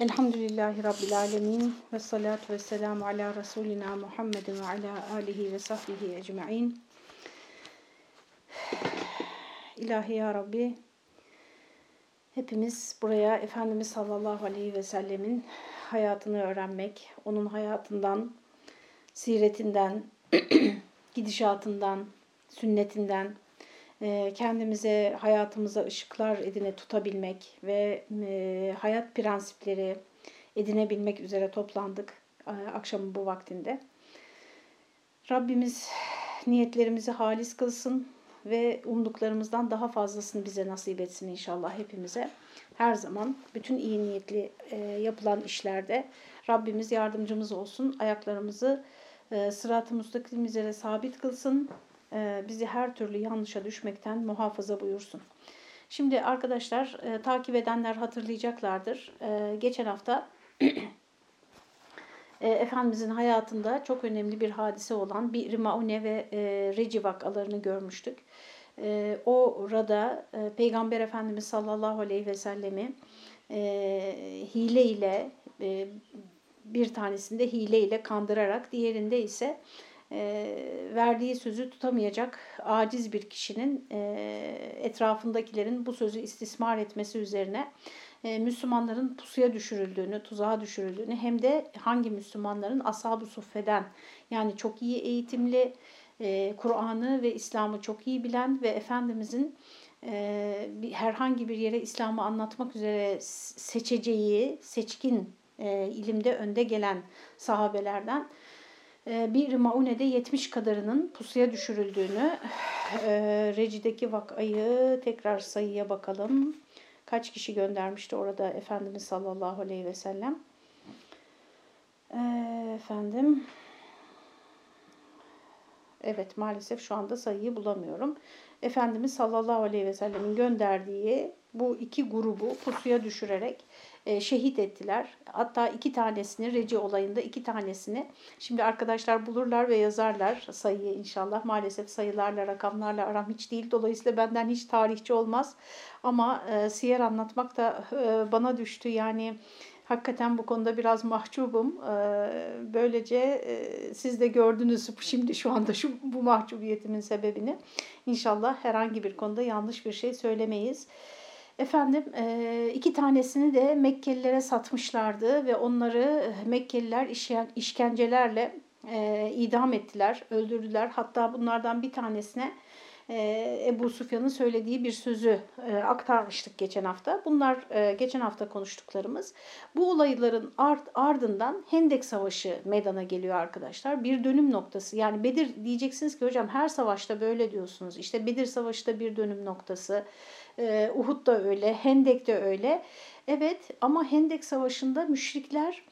Elhamdülillahi Rabbil Alemin ve salatu ve selamu ala Resulina Muhammedin ve ala alihi ve sahbihi ecma'in. İlahi ya Rabbi, hepimiz buraya Efendimiz sallallahu aleyhi ve sellemin hayatını öğrenmek, onun hayatından, siretinden, gidişatından, sünnetinden, kendimize, hayatımıza ışıklar edine tutabilmek ve e, hayat prensipleri edinebilmek üzere toplandık e, akşamın bu vaktinde. Rabbimiz niyetlerimizi halis kılsın ve umduklarımızdan daha fazlasını bize nasip etsin inşallah hepimize. Her zaman bütün iyi niyetli yapılan işlerde Rabbimiz yardımcımız olsun. Ayaklarımızı sırat-ı üzere sabit kılsın e, bizi her türlü yanlışa düşmekten muhafaza buyursun. Şimdi arkadaşlar e, takip edenler hatırlayacaklardır. E, geçen hafta Efendimizin hayatında çok önemli bir hadise olan bir Maune ve Reci vakalarını görmüştük. Orada Peygamber Efendimiz sallallahu aleyhi ve sellemi hile ile bir tanesinde hile ile kandırarak diğerinde ise e, verdiği sözü tutamayacak aciz bir kişinin e, etrafındakilerin bu sözü istismar etmesi üzerine e, Müslümanların pusuya düşürüldüğünü, tuzağa düşürüldüğünü hem de hangi Müslümanların ashab-ı suffeden yani çok iyi eğitimli, e, Kur'an'ı ve İslam'ı çok iyi bilen ve Efendimizin herhangi bir yere İslam'ı anlatmak üzere seçeceği, seçkin ilimde önde gelen sahabelerden ee, bir Maune'de 70 kadarının pusuya düşürüldüğünü, e, Reci'deki vakayı tekrar sayıya bakalım. Kaç kişi göndermişti orada Efendimiz sallallahu aleyhi ve sellem. Ee, efendim, evet maalesef şu anda sayıyı bulamıyorum. Efendimiz sallallahu aleyhi ve sellemin gönderdiği bu iki grubu pusuya düşürerek e, şehit ettiler. Hatta iki tanesini Reci olayında iki tanesini şimdi arkadaşlar bulurlar ve yazarlar sayıyı inşallah. Maalesef sayılarla rakamlarla aram hiç değil. Dolayısıyla benden hiç tarihçi olmaz. Ama e, siyer anlatmak da e, bana düştü. Yani hakikaten bu konuda biraz mahcubum. E, böylece e, siz de gördünüz şimdi şu anda şu bu mahcubiyetimin sebebini. İnşallah herhangi bir konuda yanlış bir şey söylemeyiz. Efendim iki tanesini de Mekkelilere satmışlardı ve onları Mekkeliler işkencelerle idam ettiler, öldürdüler. Hatta bunlardan bir tanesine Ebu Sufyan'ın söylediği bir sözü aktarmıştık geçen hafta. Bunlar geçen hafta konuştuklarımız. Bu olayların ardından Hendek Savaşı meydana geliyor arkadaşlar. Bir dönüm noktası. Yani Bedir diyeceksiniz ki hocam her savaşta böyle diyorsunuz. İşte Bedir Savaşı da bir dönüm noktası. Uhud da öyle, Hendek de öyle. Evet ama Hendek Savaşı'nda müşrikler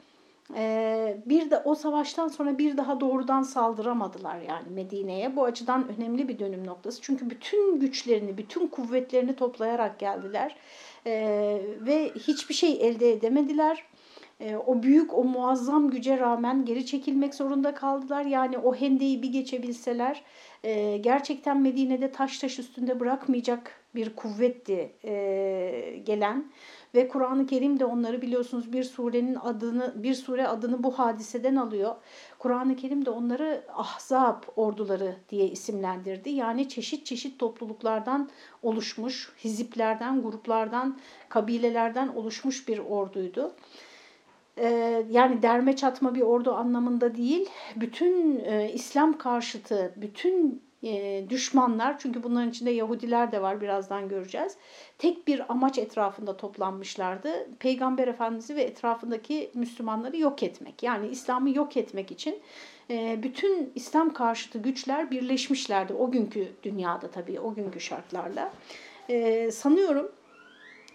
bir de o savaştan sonra bir daha doğrudan saldıramadılar yani Medine'ye. Bu açıdan önemli bir dönüm noktası. Çünkü bütün güçlerini, bütün kuvvetlerini toplayarak geldiler ve hiçbir şey elde edemediler. O büyük, o muazzam güce rağmen geri çekilmek zorunda kaldılar. Yani o hendeyi bir geçebilseler gerçekten Medine'de taş taş üstünde bırakmayacak bir kuvvetti gelen ve Kur'an-ı Kerim de onları biliyorsunuz bir surenin adını bir sure adını bu hadiseden alıyor. Kur'an-ı Kerim de onları ahzab orduları diye isimlendirdi. Yani çeşit çeşit topluluklardan oluşmuş, hiziplerden, gruplardan, kabilelerden oluşmuş bir orduydu. Yani derme çatma bir ordu anlamında değil, bütün e, İslam karşıtı, bütün düşmanlar çünkü bunların içinde Yahudiler de var birazdan göreceğiz. Tek bir amaç etrafında toplanmışlardı. Peygamber Efendimiz'i ve etrafındaki Müslümanları yok etmek. Yani İslam'ı yok etmek için bütün İslam karşıtı güçler birleşmişlerdi. O günkü dünyada tabii o günkü şartlarla. Sanıyorum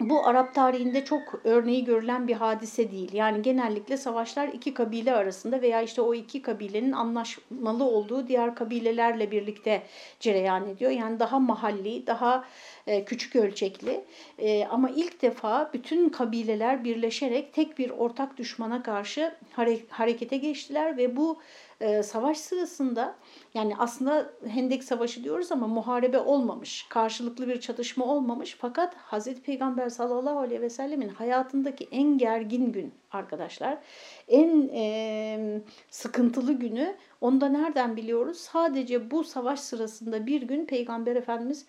bu Arap tarihinde çok örneği görülen bir hadise değil. Yani genellikle savaşlar iki kabile arasında veya işte o iki kabilenin anlaşmalı olduğu diğer kabilelerle birlikte cereyan ediyor. Yani daha mahalli, daha e, küçük ölçekli e, ama ilk defa bütün kabileler birleşerek tek bir ortak düşmana karşı hare harekete geçtiler ve bu e, savaş sırasında yani aslında Hendek Savaşı diyoruz ama muharebe olmamış, karşılıklı bir çatışma olmamış fakat Hazreti Peygamber sallallahu aleyhi ve sellemin hayatındaki en gergin gün arkadaşlar, en e, sıkıntılı günü onu da nereden biliyoruz? Sadece bu savaş sırasında bir gün Peygamber Efendimiz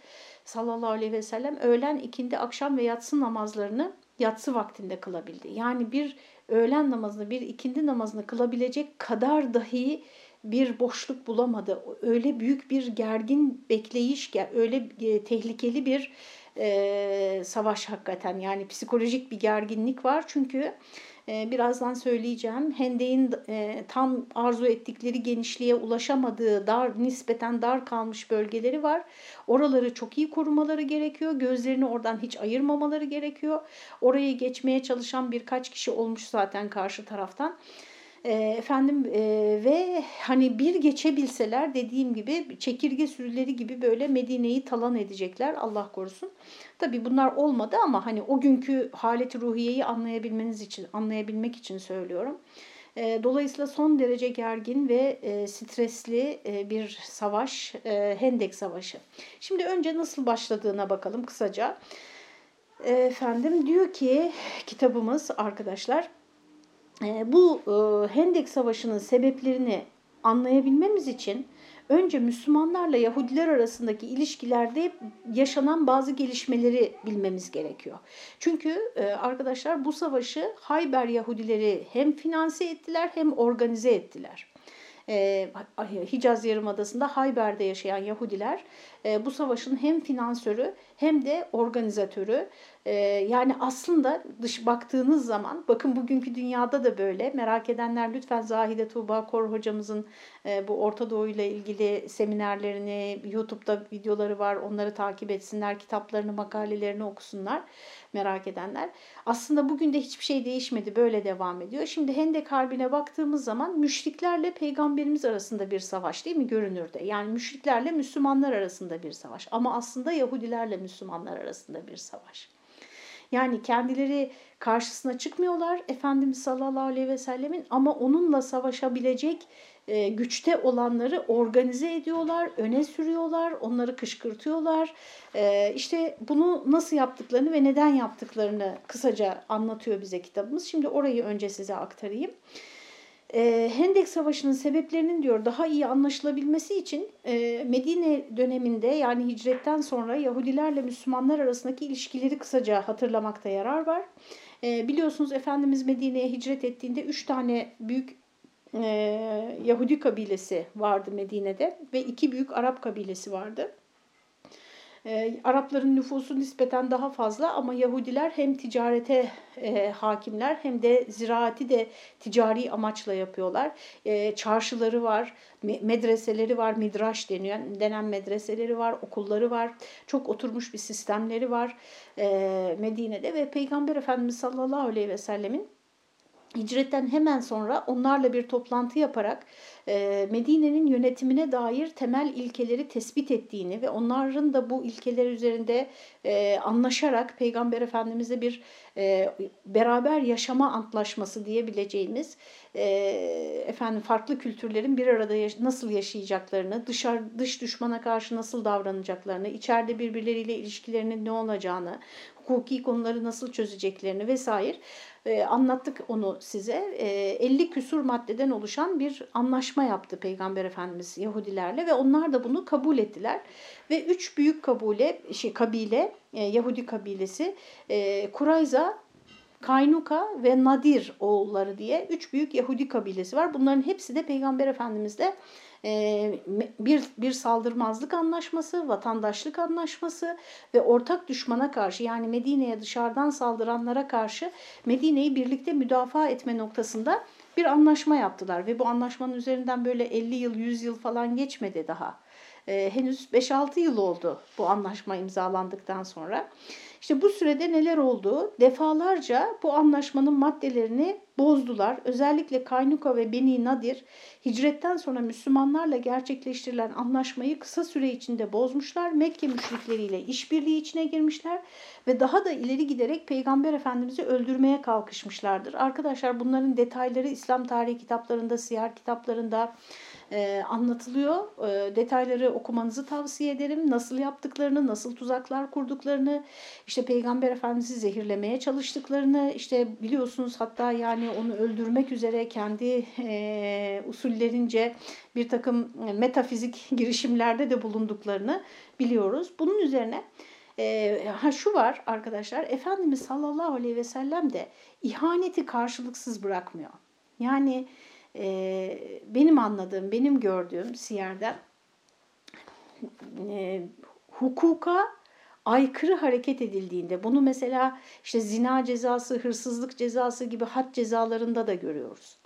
sallallahu aleyhi ve sellem öğlen, ikindi, akşam ve yatsı namazlarını yatsı vaktinde kılabildi. Yani bir öğlen namazını, bir ikindi namazını kılabilecek kadar dahi bir boşluk bulamadı. Öyle büyük bir gergin bekleyiş, öyle e, tehlikeli bir e, savaş hakikaten. Yani psikolojik bir gerginlik var çünkü birazdan söyleyeceğim. Hendek'in e, tam arzu ettikleri genişliğe ulaşamadığı dar nispeten dar kalmış bölgeleri var. Oraları çok iyi korumaları gerekiyor. Gözlerini oradan hiç ayırmamaları gerekiyor. Orayı geçmeye çalışan birkaç kişi olmuş zaten karşı taraftan. E, efendim e, ve hani bir geçebilseler dediğim gibi çekirge sürüleri gibi böyle Medine'yi talan edecekler Allah korusun. Tabii bunlar olmadı ama hani o günkü haleti ruhiyeyi anlayabilmeniz için anlayabilmek için söylüyorum. E, dolayısıyla son derece gergin ve e, stresli e, bir savaş, e, Hendek Savaşı. Şimdi önce nasıl başladığına bakalım kısaca. Efendim diyor ki kitabımız arkadaşlar ee, bu e, Hendek Savaşı'nın sebeplerini anlayabilmemiz için önce Müslümanlarla Yahudiler arasındaki ilişkilerde yaşanan bazı gelişmeleri bilmemiz gerekiyor. Çünkü e, arkadaşlar bu savaşı Hayber Yahudileri hem finanse ettiler hem organize ettiler. E, Hicaz Yarımadası'nda Hayber'de yaşayan Yahudiler bu savaşın hem finansörü hem de organizatörü. Ee, yani aslında dış baktığınız zaman bakın bugünkü dünyada da böyle merak edenler lütfen Zahide Tuğba Kor hocamızın e, bu Orta Doğu ile ilgili seminerlerini YouTube'da videoları var onları takip etsinler kitaplarını makalelerini okusunlar merak edenler. Aslında bugün de hiçbir şey değişmedi böyle devam ediyor. Şimdi Hendek Harbi'ne baktığımız zaman müşriklerle peygamberimiz arasında bir savaş değil mi görünürde? Yani müşriklerle Müslümanlar arasında bir savaş ama aslında Yahudilerle Müslümanlar arasında bir savaş. Yani kendileri karşısına çıkmıyorlar Efendimiz sallallahu aleyhi ve sellemin ama onunla savaşabilecek e, güçte olanları organize ediyorlar, öne sürüyorlar, onları kışkırtıyorlar. E, işte bunu nasıl yaptıklarını ve neden yaptıklarını kısaca anlatıyor bize kitabımız. Şimdi orayı önce size aktarayım. E, Hendek Savaşı'nın sebeplerinin diyor daha iyi anlaşılabilmesi için e, Medine döneminde yani hicretten sonra Yahudilerle Müslümanlar arasındaki ilişkileri kısaca hatırlamakta yarar var. E, biliyorsunuz Efendimiz Medine'ye hicret ettiğinde üç tane büyük e, Yahudi kabilesi vardı Medine'de ve iki büyük Arap kabilesi vardı. E, Arapların nüfusu nispeten daha fazla ama Yahudiler hem ticarete e, hakimler hem de ziraati de ticari amaçla yapıyorlar. E, çarşıları var, medreseleri var, midraş denilen, denen medreseleri var, okulları var. Çok oturmuş bir sistemleri var e, Medine'de ve Peygamber Efendimiz sallallahu aleyhi ve sellemin hicretten hemen sonra onlarla bir toplantı yaparak e, Medine'nin yönetimine dair temel ilkeleri tespit ettiğini ve onların da bu ilkeler üzerinde e, anlaşarak Peygamber Efendimiz'e bir e, beraber yaşama antlaşması diyebileceğimiz efendim farklı kültürlerin bir arada nasıl yaşayacaklarını, dışarı dış düşmana karşı nasıl davranacaklarını, içeride birbirleriyle ilişkilerinin ne olacağını, hukuki konuları nasıl çözeceklerini vesaire e, anlattık onu size. E, 50 küsur maddeden oluşan bir anlaşma yaptı Peygamber Efendimiz Yahudilerle ve onlar da bunu kabul ettiler. Ve üç büyük kabule, şey, kabile, e, Yahudi kabilesi e, Kurayza, Kaynuka ve Nadir oğulları diye üç büyük Yahudi kabilesi var. Bunların hepsi de Peygamber Efendimiz'le ee, bir, bir saldırmazlık anlaşması, vatandaşlık anlaşması ve ortak düşmana karşı yani Medine'ye dışarıdan saldıranlara karşı Medine'yi birlikte müdafaa etme noktasında bir anlaşma yaptılar. Ve bu anlaşmanın üzerinden böyle 50 yıl, 100 yıl falan geçmedi daha. Ee, henüz 5-6 yıl oldu bu anlaşma imzalandıktan sonra. İşte bu sürede neler oldu? Defalarca bu anlaşmanın maddelerini bozdular. Özellikle Kaynuka ve Beni Nadir hicretten sonra Müslümanlarla gerçekleştirilen anlaşmayı kısa süre içinde bozmuşlar. Mekke müşrikleriyle işbirliği içine girmişler ve daha da ileri giderek Peygamber Efendimiz'i öldürmeye kalkışmışlardır. Arkadaşlar bunların detayları İslam tarihi kitaplarında, siyer kitaplarında, e, anlatılıyor. E, detayları okumanızı tavsiye ederim. Nasıl yaptıklarını, nasıl tuzaklar kurduklarını, işte Peygamber Efendimiz'i zehirlemeye çalıştıklarını, işte biliyorsunuz hatta yani onu öldürmek üzere kendi e, usullerince bir takım metafizik girişimlerde de bulunduklarını biliyoruz. Bunun üzerine e, ha şu var arkadaşlar, Efendimiz sallallahu aleyhi ve sellem de ihaneti karşılıksız bırakmıyor. Yani benim anladığım, benim gördüğüm siyerden hukuka aykırı hareket edildiğinde bunu mesela işte zina cezası, hırsızlık cezası gibi had cezalarında da görüyoruz.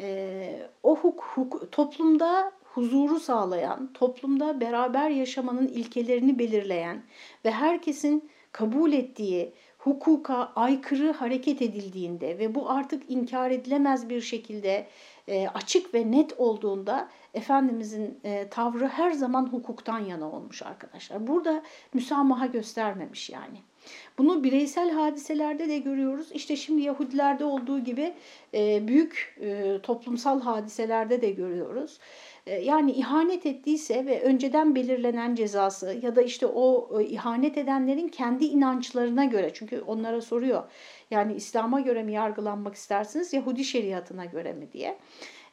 E, o huk, huk, toplumda huzuru sağlayan, toplumda beraber yaşamanın ilkelerini belirleyen ve herkesin kabul ettiği hukuka aykırı hareket edildiğinde ve bu artık inkar edilemez bir şekilde e, açık ve net olduğunda Efendimizin e, tavrı her zaman hukuktan yana olmuş arkadaşlar. Burada müsamaha göstermemiş yani. Bunu bireysel hadiselerde de görüyoruz. İşte şimdi Yahudilerde olduğu gibi e, büyük e, toplumsal hadiselerde de görüyoruz. E, yani ihanet ettiyse ve önceden belirlenen cezası ya da işte o e, ihanet edenlerin kendi inançlarına göre çünkü onlara soruyor yani İslam'a göre mi yargılanmak istersiniz Yahudi şeriatına göre mi diye.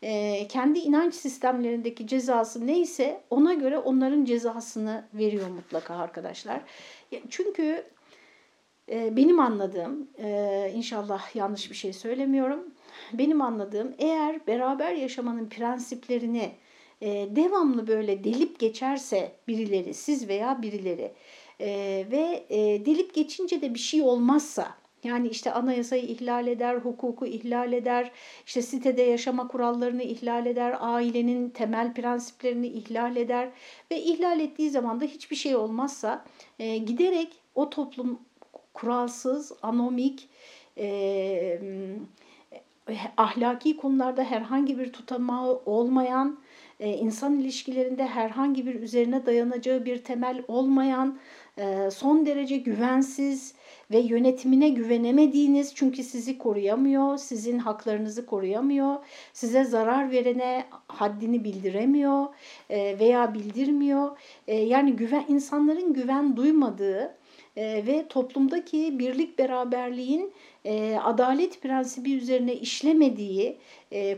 E, kendi inanç sistemlerindeki cezası neyse ona göre onların cezasını veriyor mutlaka arkadaşlar. Çünkü benim anladığım, inşallah yanlış bir şey söylemiyorum, benim anladığım eğer beraber yaşamanın prensiplerini e, devamlı böyle delip geçerse birileri, siz veya birileri e, ve e, delip geçince de bir şey olmazsa, yani işte anayasayı ihlal eder, hukuku ihlal eder, işte sitede yaşama kurallarını ihlal eder, ailenin temel prensiplerini ihlal eder ve ihlal ettiği zaman da hiçbir şey olmazsa e, giderek o toplum kuralsız, anomik, e, ahlaki konularda herhangi bir tutamağı olmayan, insan ilişkilerinde herhangi bir üzerine dayanacağı bir temel olmayan, e, son derece güvensiz ve yönetimine güvenemediğiniz çünkü sizi koruyamıyor, sizin haklarınızı koruyamıyor, size zarar verene haddini bildiremiyor e, veya bildirmiyor. Yani güven insanların güven duymadığı ve toplumdaki birlik beraberliğin adalet prensibi üzerine işlemediği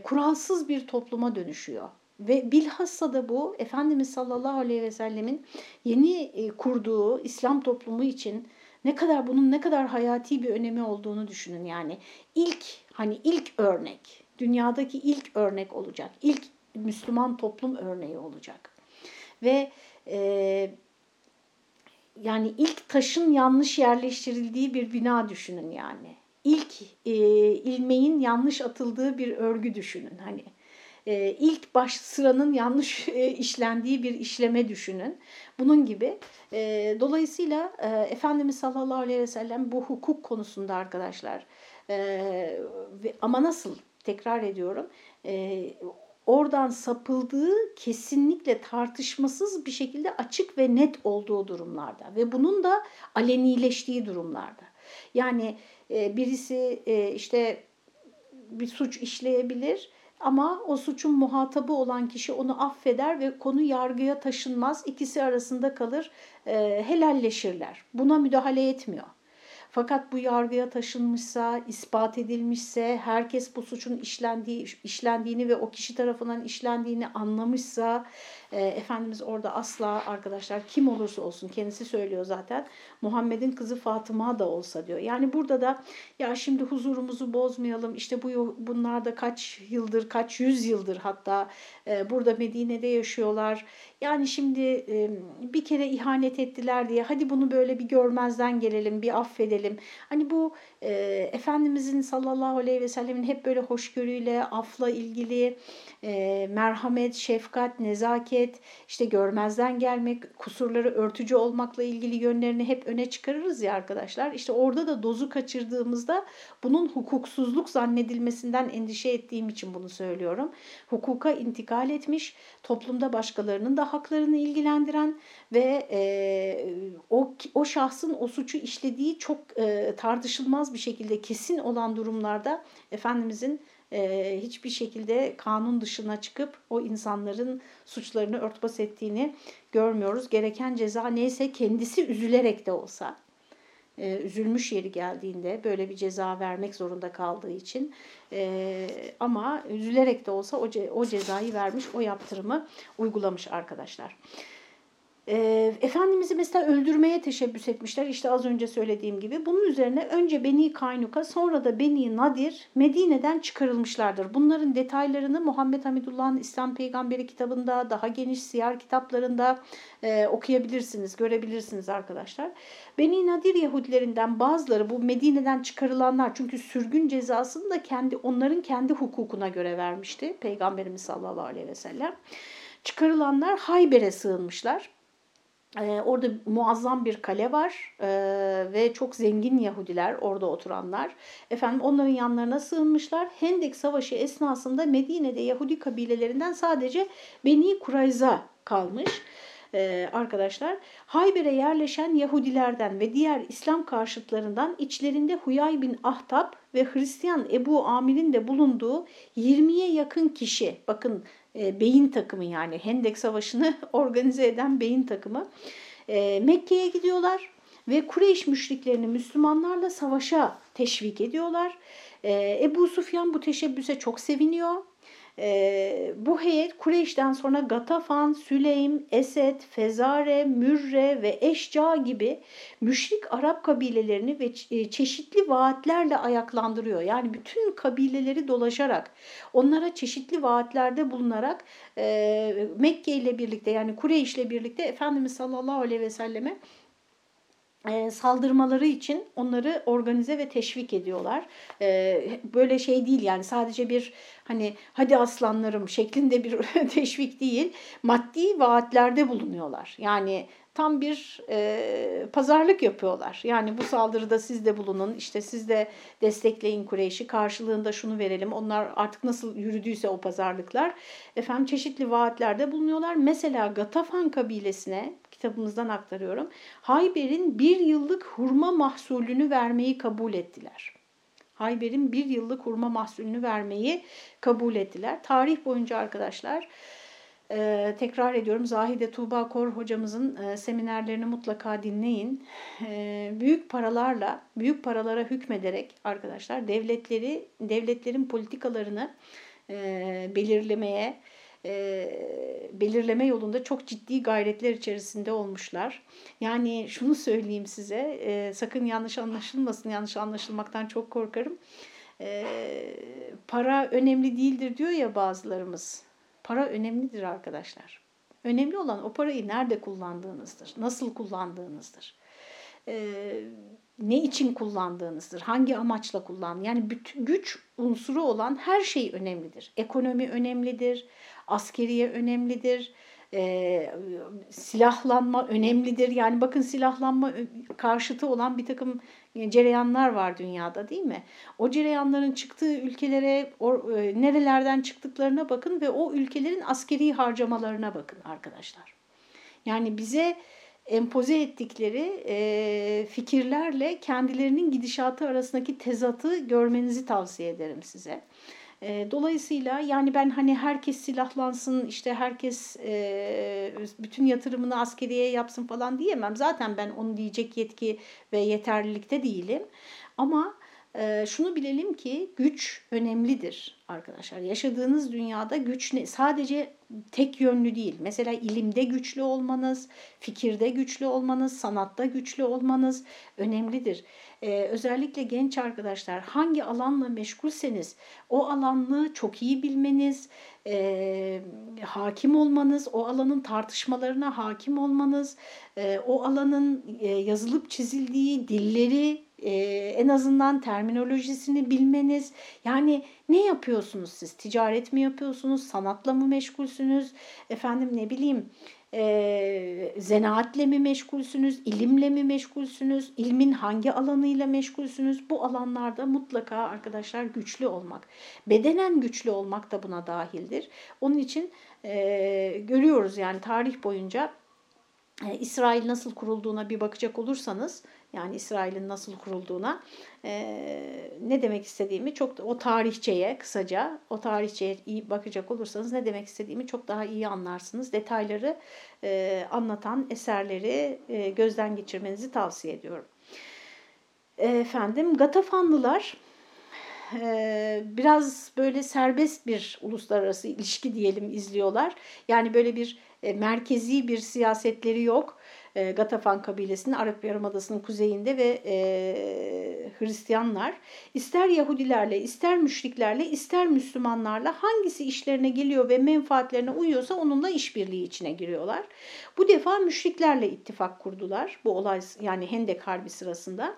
kuralsız bir topluma dönüşüyor. Ve bilhassa da bu Efendimiz sallallahu aleyhi ve sellemin yeni e, kurduğu İslam toplumu için ne kadar bunun ne kadar hayati bir önemi olduğunu düşünün yani. ilk hani ilk örnek, dünyadaki ilk örnek olacak. ilk Müslüman toplum örneği olacak. Ve e, yani ilk taşın yanlış yerleştirildiği bir bina düşünün yani. İlk e, ilmeğin yanlış atıldığı bir örgü düşünün hani e, ilk baş sıranın yanlış e, işlendiği bir işleme düşünün. Bunun gibi. E, dolayısıyla e, Efendimiz sallallahu aleyhi ve sellem bu hukuk konusunda arkadaşlar ama nasıl tekrar ediyorum oradan sapıldığı kesinlikle tartışmasız bir şekilde açık ve net olduğu durumlarda ve bunun da alenileştiği durumlarda. Yani birisi işte bir suç işleyebilir ama o suçun muhatabı olan kişi onu affeder ve konu yargıya taşınmaz. İkisi arasında kalır, e, helalleşirler. Buna müdahale etmiyor. Fakat bu yargıya taşınmışsa, ispat edilmişse, herkes bu suçun işlendiği, işlendiğini ve o kişi tarafından işlendiğini anlamışsa, e, Efendimiz orada asla arkadaşlar kim olursa olsun kendisi söylüyor zaten Muhammed'in kızı Fatıma da olsa diyor. Yani burada da ya şimdi huzurumuzu bozmayalım işte bu bunlar da kaç yıldır kaç yüz yıldır hatta e, burada Medine'de yaşıyorlar. Yani şimdi e, bir kere ihanet ettiler diye hadi bunu böyle bir görmezden gelelim bir affedelim. Hani bu e, Efendimizin sallallahu aleyhi ve sellemin hep böyle hoşgörüyle afla ilgili e, merhamet, şefkat, nezaket nezaket, işte görmezden gelmek, kusurları örtücü olmakla ilgili yönlerini hep öne çıkarırız ya arkadaşlar. İşte orada da dozu kaçırdığımızda bunun hukuksuzluk zannedilmesinden endişe ettiğim için bunu söylüyorum. Hukuka intikal etmiş, toplumda başkalarının da haklarını ilgilendiren ve e, o, o şahsın o suçu işlediği çok e, tartışılmaz bir şekilde kesin olan durumlarda Efendimizin e, hiçbir şekilde kanun dışına çıkıp o insanların suçlarını örtbas ettiğini görmüyoruz. Gereken ceza neyse kendisi üzülerek de olsa, e, üzülmüş yeri geldiğinde böyle bir ceza vermek zorunda kaldığı için e, ama üzülerek de olsa o, ce, o cezayı vermiş, o yaptırımı uygulamış arkadaşlar. E, Efendimiz'i mesela öldürmeye teşebbüs etmişler. İşte az önce söylediğim gibi. Bunun üzerine önce Beni Kaynuka sonra da Beni Nadir Medine'den çıkarılmışlardır. Bunların detaylarını Muhammed Hamidullah'ın İslam Peygamberi kitabında, daha geniş siyer kitaplarında e, okuyabilirsiniz, görebilirsiniz arkadaşlar. Beni Nadir Yahudilerinden bazıları bu Medine'den çıkarılanlar çünkü sürgün cezasını da kendi onların kendi hukukuna göre vermişti Peygamberimiz sallallahu aleyhi ve sellem. Çıkarılanlar Hayber'e sığınmışlar. Ee, orada muazzam bir kale var ee, ve çok zengin Yahudiler orada oturanlar. Efendim onların yanlarına sığınmışlar. Hendek Savaşı esnasında Medine'de Yahudi kabilelerinden sadece Beni Kurayza kalmış ee, arkadaşlar. Hayber'e yerleşen Yahudilerden ve diğer İslam karşıtlarından içlerinde Huyay bin Ahtab ve Hristiyan Ebu Amir'in de bulunduğu 20'ye yakın kişi, bakın e, beyin takımı yani Hendek Savaşı'nı organize eden beyin takımı e, Mekke'ye gidiyorlar ve Kureyş müşriklerini Müslümanlarla savaşa teşvik ediyorlar. E, Ebu Sufyan bu teşebbüse çok seviniyor e, bu heyet Kureyş'ten sonra Gatafan, Süleym, Esed, Fezare, Mürre ve Eşca gibi müşrik Arap kabilelerini ve e, çeşitli vaatlerle ayaklandırıyor. Yani bütün kabileleri dolaşarak, onlara çeşitli vaatlerde bulunarak e, Mekke ile birlikte yani Kureyş ile birlikte Efendimiz sallallahu aleyhi ve selleme saldırmaları için onları organize ve teşvik ediyorlar. E, böyle şey değil yani sadece bir hani hadi aslanlarım şeklinde bir teşvik değil. Maddi vaatlerde bulunuyorlar. Yani tam bir e, pazarlık yapıyorlar. Yani bu saldırıda siz de bulunun, işte siz de destekleyin Kureyş'i, karşılığında şunu verelim. Onlar artık nasıl yürüdüyse o pazarlıklar. Efendim çeşitli vaatlerde bulunuyorlar. Mesela Gatafan kabilesine kitabımızdan aktarıyorum. Hayber'in bir yıllık hurma mahsulünü vermeyi kabul ettiler. Hayber'in bir yıllık hurma mahsulünü vermeyi kabul ettiler. Tarih boyunca arkadaşlar e, tekrar ediyorum Zahide Tuğba Kor hocamızın e, seminerlerini mutlaka dinleyin. E, büyük paralarla, büyük paralara hükmederek arkadaşlar devletleri, devletlerin politikalarını e, belirlemeye, e, belirleme yolunda çok ciddi gayretler içerisinde olmuşlar. Yani şunu söyleyeyim size, e, sakın yanlış anlaşılmasın, yanlış anlaşılmaktan çok korkarım. E, para önemli değildir diyor ya bazılarımız. Para önemlidir arkadaşlar. Önemli olan o parayı nerede kullandığınızdır, nasıl kullandığınızdır. Ee, ne için kullandığınızdır, hangi amaçla kullan. Yani güç unsuru olan her şey önemlidir. Ekonomi önemlidir, askeriye önemlidir, e, silahlanma önemlidir. Yani bakın silahlanma karşıtı olan bir takım cereyanlar var dünyada değil mi? O cereyanların çıktığı ülkelere o, e, nerelerden çıktıklarına bakın ve o ülkelerin askeri harcamalarına bakın arkadaşlar. Yani bize empoze ettikleri e, fikirlerle kendilerinin gidişatı arasındaki tezatı görmenizi tavsiye ederim size. Dolayısıyla yani ben hani herkes silahlansın, işte herkes bütün yatırımını askeriye yapsın falan diyemem. Zaten ben onu diyecek yetki ve yeterlilikte değilim. Ama şunu bilelim ki güç önemlidir arkadaşlar. Yaşadığınız dünyada güç ne? Sadece tek yönlü değil. Mesela ilimde güçlü olmanız, fikirde güçlü olmanız, sanatta güçlü olmanız önemlidir. Ee, özellikle genç arkadaşlar hangi alanla meşgulseniz o alanı çok iyi bilmeniz, e, hakim olmanız, o alanın tartışmalarına hakim olmanız, e, o alanın e, yazılıp çizildiği dilleri e, en azından terminolojisini bilmeniz. Yani ne yapıyorsunuz siz? Ticaret mi yapıyorsunuz? Sanatla mı meşgulsünüz? Efendim ne bileyim e, zanaatle mi meşgulsünüz, ilimle mi meşgulsünüz, ilmin hangi alanıyla meşgulsünüz? Bu alanlarda mutlaka arkadaşlar güçlü olmak. Bedenen güçlü olmak da buna dahildir. Onun için e, görüyoruz yani tarih boyunca e, İsrail nasıl kurulduğuna bir bakacak olursanız yani İsrail'in nasıl kurulduğuna e, ne demek istediğimi çok o tarihçeye kısaca o tarihçeye iyi bakacak olursanız ne demek istediğimi çok daha iyi anlarsınız. Detayları e, anlatan eserleri e, gözden geçirmenizi tavsiye ediyorum. Efendim Gatafanlılar e, biraz böyle serbest bir uluslararası ilişki diyelim izliyorlar. Yani böyle bir e, merkezi bir siyasetleri yok. E, Gatafan kabilesinin Arap Yarımadası'nın kuzeyinde ve e, Hristiyanlar ister Yahudilerle, ister müşriklerle, ister Müslümanlarla hangisi işlerine geliyor ve menfaatlerine uyuyorsa onunla işbirliği içine giriyorlar. Bu defa müşriklerle ittifak kurdular bu olay yani Hendek Harbi sırasında.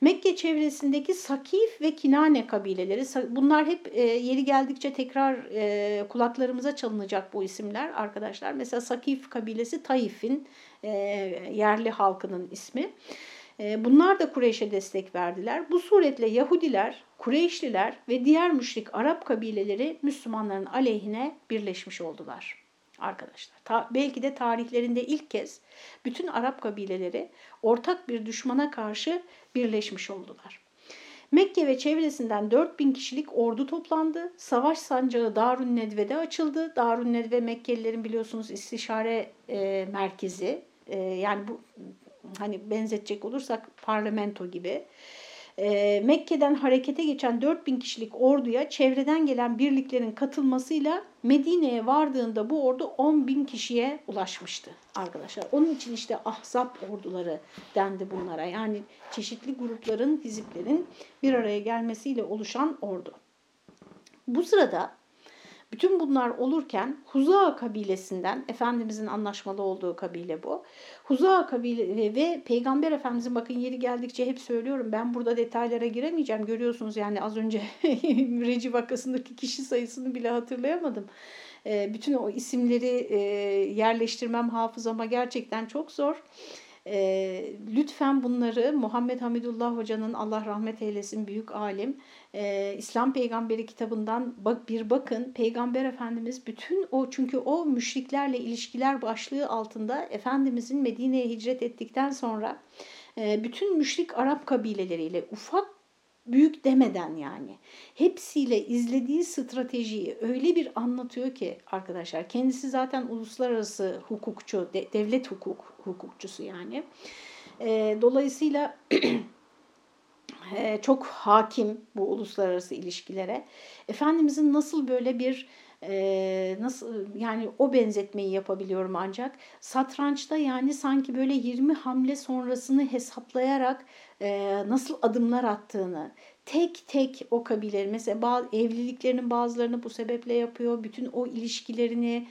Mekke çevresindeki Sakif ve Kinane kabileleri bunlar hep e, yeri geldikçe tekrar e, kulaklarımıza çalınacak bu isimler arkadaşlar. Mesela Sakif kabilesi Taif'in e, yerli halkının ismi. E, bunlar da Kureyş'e destek verdiler. Bu suretle Yahudiler, Kureyşliler ve diğer müşrik Arap kabileleri Müslümanların aleyhine birleşmiş oldular arkadaşlar. Ta, belki de tarihlerinde ilk kez bütün Arap kabileleri ortak bir düşmana karşı birleşmiş oldular. Mekke ve çevresinden 4000 kişilik ordu toplandı. Savaş sancağı Darun Nedve'de açıldı. Darun Nedve Mekkelilerin biliyorsunuz istişare e, merkezi. E, yani bu hani benzetecek olursak parlamento gibi. E, Mekke'den harekete geçen 4000 kişilik orduya çevreden gelen birliklerin katılmasıyla Medine'ye vardığında bu ordu 10 bin kişiye ulaşmıştı arkadaşlar. Onun için işte ahzap orduları dendi bunlara. Yani çeşitli grupların, hiziplerin bir araya gelmesiyle oluşan ordu. Bu sırada bütün bunlar olurken Huza kabilesinden, Efendimizin anlaşmalı olduğu kabile bu. Huza kabile ve Peygamber Efendimizin bakın yeri geldikçe hep söylüyorum ben burada detaylara giremeyeceğim. Görüyorsunuz yani az önce Recep vakasındaki kişi sayısını bile hatırlayamadım. Ee, bütün o isimleri e, yerleştirmem hafızama gerçekten çok zor. E, lütfen bunları Muhammed Hamidullah Hoca'nın Allah rahmet eylesin büyük alim e, İslam Peygamberi kitabından bak bir bakın. Peygamber Efendimiz bütün o çünkü o müşriklerle ilişkiler başlığı altında Efendimizin Medine'ye hicret ettikten sonra bütün müşrik Arap kabileleriyle ufak büyük demeden yani hepsiyle izlediği stratejiyi öyle bir anlatıyor ki arkadaşlar kendisi zaten uluslararası hukukçu, de, devlet hukuk hukukçusu yani. Dolayısıyla çok hakim bu uluslararası ilişkilere. Efendimizin nasıl böyle bir nasıl yani o benzetmeyi yapabiliyorum ancak satrançta yani sanki böyle 20 hamle sonrasını hesaplayarak nasıl adımlar attığını tek tek o kabileleri mesela bazı, evliliklerinin bazılarını bu sebeple yapıyor. Bütün o ilişkilerini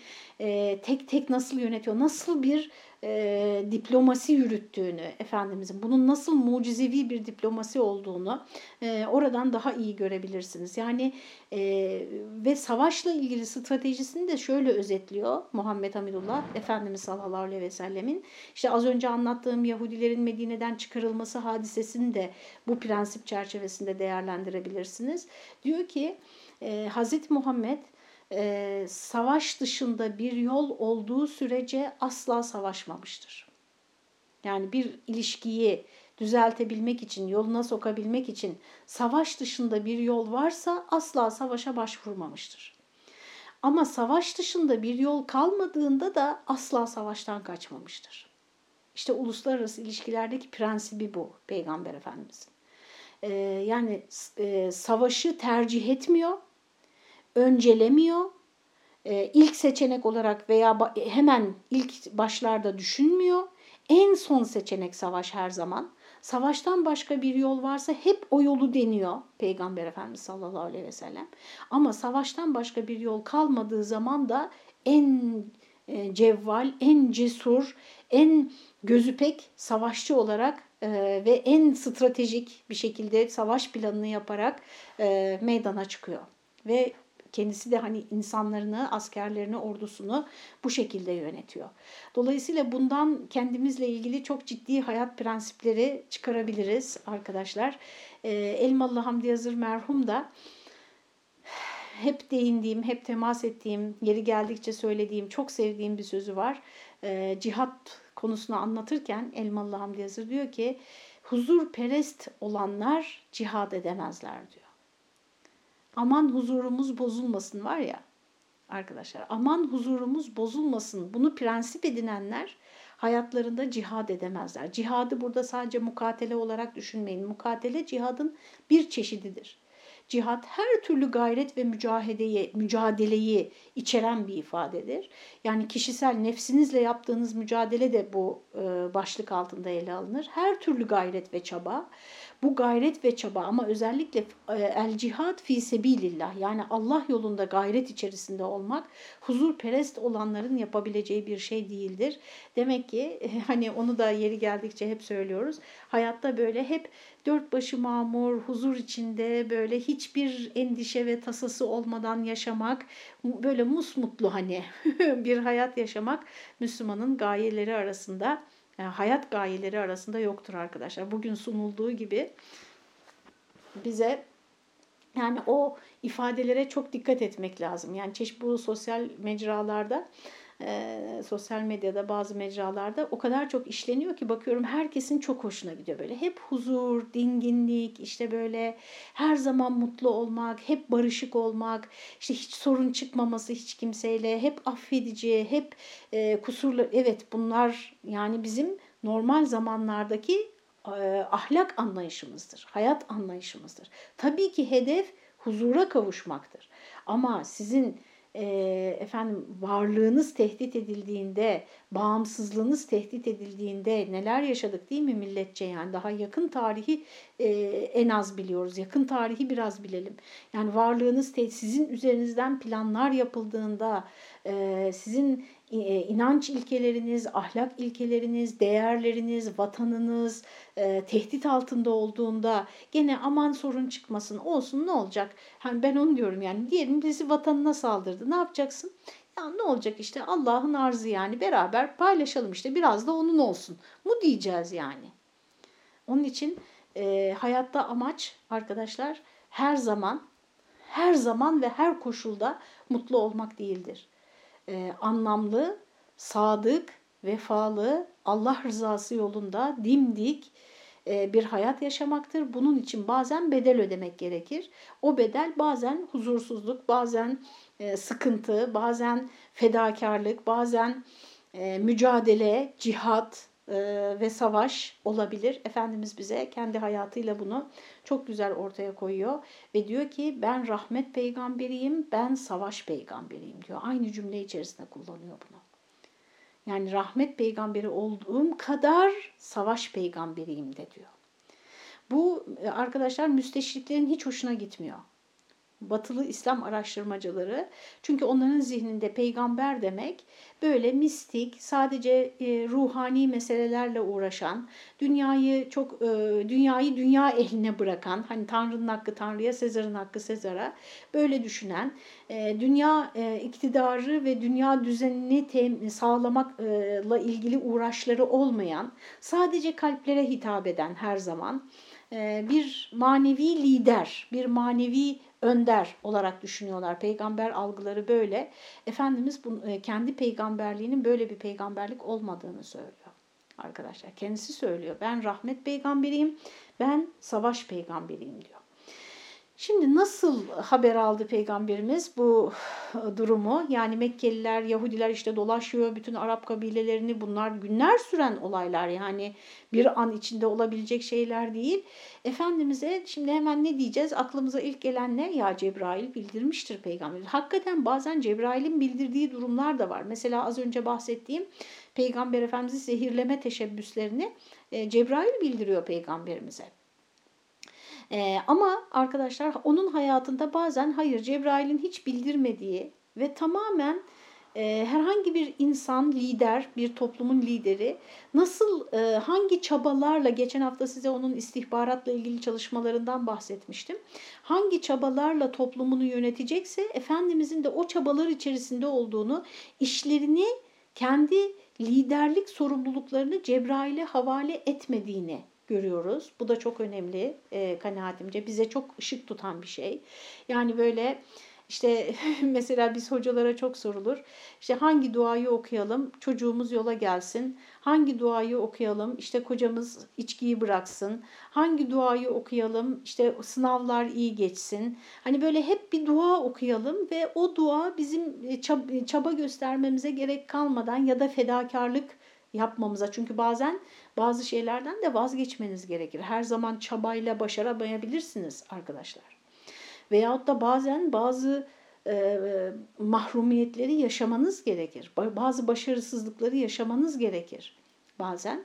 tek tek nasıl yönetiyor? Nasıl bir e, diplomasi yürüttüğünü Efendimizin bunun nasıl mucizevi bir diplomasi olduğunu e, oradan daha iyi görebilirsiniz. Yani e, ve savaşla ilgili stratejisini de şöyle özetliyor Muhammed Hamidullah Efendimiz sallallahu aleyhi ve sellemin. İşte az önce anlattığım Yahudilerin Medine'den çıkarılması hadisesini de bu prensip çerçevesinde değerlendirebilirsiniz. Diyor ki e, Hazreti Muhammed e, savaş dışında bir yol olduğu sürece asla savaşmamıştır. Yani bir ilişkiyi düzeltebilmek için, yoluna sokabilmek için savaş dışında bir yol varsa asla savaşa başvurmamıştır. Ama savaş dışında bir yol kalmadığında da asla savaştan kaçmamıştır. İşte uluslararası ilişkilerdeki prensibi bu Peygamber Efendimiz'in. Ee, yani e, savaşı tercih etmiyor, öncelemiyor. E, ilk seçenek olarak veya hemen ilk başlarda düşünmüyor. En son seçenek savaş her zaman. Savaştan başka bir yol varsa hep o yolu deniyor Peygamber Efendimiz sallallahu aleyhi ve sellem. Ama savaştan başka bir yol kalmadığı zaman da en e, cevval, en cesur, en gözüpek savaşçı olarak e, ve en stratejik bir şekilde savaş planını yaparak e, meydana çıkıyor. Ve kendisi de hani insanlarını, askerlerini, ordusunu bu şekilde yönetiyor. Dolayısıyla bundan kendimizle ilgili çok ciddi hayat prensipleri çıkarabiliriz arkadaşlar. E, Elmalı Hamdi Yazır merhum da hep değindiğim, hep temas ettiğim, yeri geldikçe söylediğim, çok sevdiğim bir sözü var. E, cihat konusunu anlatırken Elmalı Hamdi Yazır diyor ki, huzur perest olanlar cihad edemezler diyor. Aman huzurumuz bozulmasın var ya arkadaşlar. Aman huzurumuz bozulmasın. Bunu prensip edinenler hayatlarında cihad edemezler. Cihadı burada sadece mukatele olarak düşünmeyin. Mukatele cihadın bir çeşididir. Cihat her türlü gayret ve mücadeleyi, mücadeleyi içeren bir ifadedir. Yani kişisel nefsinizle yaptığınız mücadele de bu e, başlık altında ele alınır. Her türlü gayret ve çaba bu gayret ve çaba ama özellikle e, el cihad fi sebilillah yani Allah yolunda gayret içerisinde olmak huzurperest olanların yapabileceği bir şey değildir. Demek ki hani onu da yeri geldikçe hep söylüyoruz. Hayatta böyle hep dört başı mamur, huzur içinde böyle hiçbir endişe ve tasası olmadan yaşamak, böyle musmutlu hani bir hayat yaşamak Müslümanın gayeleri arasında hayat gayeleri arasında yoktur arkadaşlar. Bugün sunulduğu gibi bize yani o ifadelere çok dikkat etmek lazım. Yani çeşit bu sosyal mecralarda e, sosyal medyada bazı mecralarda o kadar çok işleniyor ki bakıyorum herkesin çok hoşuna gidiyor böyle. Hep huzur, dinginlik, işte böyle her zaman mutlu olmak, hep barışık olmak, işte hiç sorun çıkmaması hiç kimseyle, hep affedici, hep e, kusurlu. Evet bunlar yani bizim normal zamanlardaki e, ahlak anlayışımızdır, hayat anlayışımızdır. Tabii ki hedef huzura kavuşmaktır. Ama sizin e, efendim varlığınız tehdit edildiğinde, bağımsızlığınız tehdit edildiğinde neler yaşadık değil mi milletçe yani daha yakın tarihi e, en az biliyoruz. Yakın tarihi biraz bilelim. Yani varlığınız sizin üzerinizden planlar yapıldığında, e, sizin inanç ilkeleriniz, ahlak ilkeleriniz, değerleriniz, vatanınız e, tehdit altında olduğunda gene aman sorun çıkmasın olsun ne olacak? Hani ben onu diyorum yani diyelim birisi vatanına saldırdı ne yapacaksın? Ya ne olacak işte Allah'ın arzı yani beraber paylaşalım işte biraz da onun olsun mu diyeceğiz yani. Onun için e, hayatta amaç arkadaşlar her zaman her zaman ve her koşulda mutlu olmak değildir e, anlamlı, sadık, vefalı, Allah rızası yolunda dimdik e, bir hayat yaşamaktır. Bunun için bazen bedel ödemek gerekir. O bedel bazen huzursuzluk, bazen e, sıkıntı, bazen fedakarlık, bazen e, mücadele, cihat, ve savaş olabilir. Efendimiz bize kendi hayatıyla bunu çok güzel ortaya koyuyor ve diyor ki ben rahmet peygamberiyim, ben savaş peygamberiyim diyor. Aynı cümle içerisinde kullanıyor bunu. Yani rahmet peygamberi olduğum kadar savaş peygamberiyim de diyor. Bu arkadaşlar müsteşriklerin hiç hoşuna gitmiyor batılı İslam araştırmacıları. Çünkü onların zihninde peygamber demek böyle mistik, sadece e, ruhani meselelerle uğraşan, dünyayı çok e, dünyayı dünya ehline bırakan, hani Tanrı'nın hakkı Tanrı'ya, Sezar'ın hakkı Sezar'a böyle düşünen, e, dünya e, iktidarı ve dünya düzenini tem, sağlamakla ilgili uğraşları olmayan, sadece kalplere hitap eden her zaman e, bir manevi lider, bir manevi önder olarak düşünüyorlar. Peygamber algıları böyle. Efendimiz bu, e, kendi peygamberliğinin böyle bir peygamberlik olmadığını söylüyor arkadaşlar. Kendisi söylüyor. Ben rahmet peygamberiyim, ben savaş peygamberiyim diyor. Şimdi nasıl haber aldı peygamberimiz bu durumu? Yani Mekkeliler, Yahudiler işte dolaşıyor bütün Arap kabilelerini. Bunlar günler süren olaylar yani bir an içinde olabilecek şeyler değil. Efendimiz'e şimdi hemen ne diyeceğiz? Aklımıza ilk gelen ne? Ya Cebrail bildirmiştir peygamber. Hakikaten bazen Cebrail'in bildirdiği durumlar da var. Mesela az önce bahsettiğim peygamber efendimizi zehirleme teşebbüslerini e, Cebrail bildiriyor peygamberimize. Ee, ama arkadaşlar onun hayatında bazen hayır Cebrail'in hiç bildirmediği ve tamamen e, herhangi bir insan, lider, bir toplumun lideri nasıl, e, hangi çabalarla, geçen hafta size onun istihbaratla ilgili çalışmalarından bahsetmiştim. Hangi çabalarla toplumunu yönetecekse Efendimizin de o çabalar içerisinde olduğunu, işlerini kendi liderlik sorumluluklarını Cebrail'e havale etmediğini görüyoruz. Bu da çok önemli e, kanaatimce. Bize çok ışık tutan bir şey. Yani böyle işte mesela biz hocalara çok sorulur. İşte hangi duayı okuyalım? Çocuğumuz yola gelsin. Hangi duayı okuyalım? İşte kocamız içkiyi bıraksın. Hangi duayı okuyalım? İşte sınavlar iyi geçsin. Hani böyle hep bir dua okuyalım ve o dua bizim e, çaba göstermemize gerek kalmadan ya da fedakarlık yapmamıza. Çünkü bazen bazı şeylerden de vazgeçmeniz gerekir. Her zaman çabayla başaramayabilirsiniz arkadaşlar. Veyahut da bazen bazı e, mahrumiyetleri yaşamanız gerekir. Bazı başarısızlıkları yaşamanız gerekir bazen.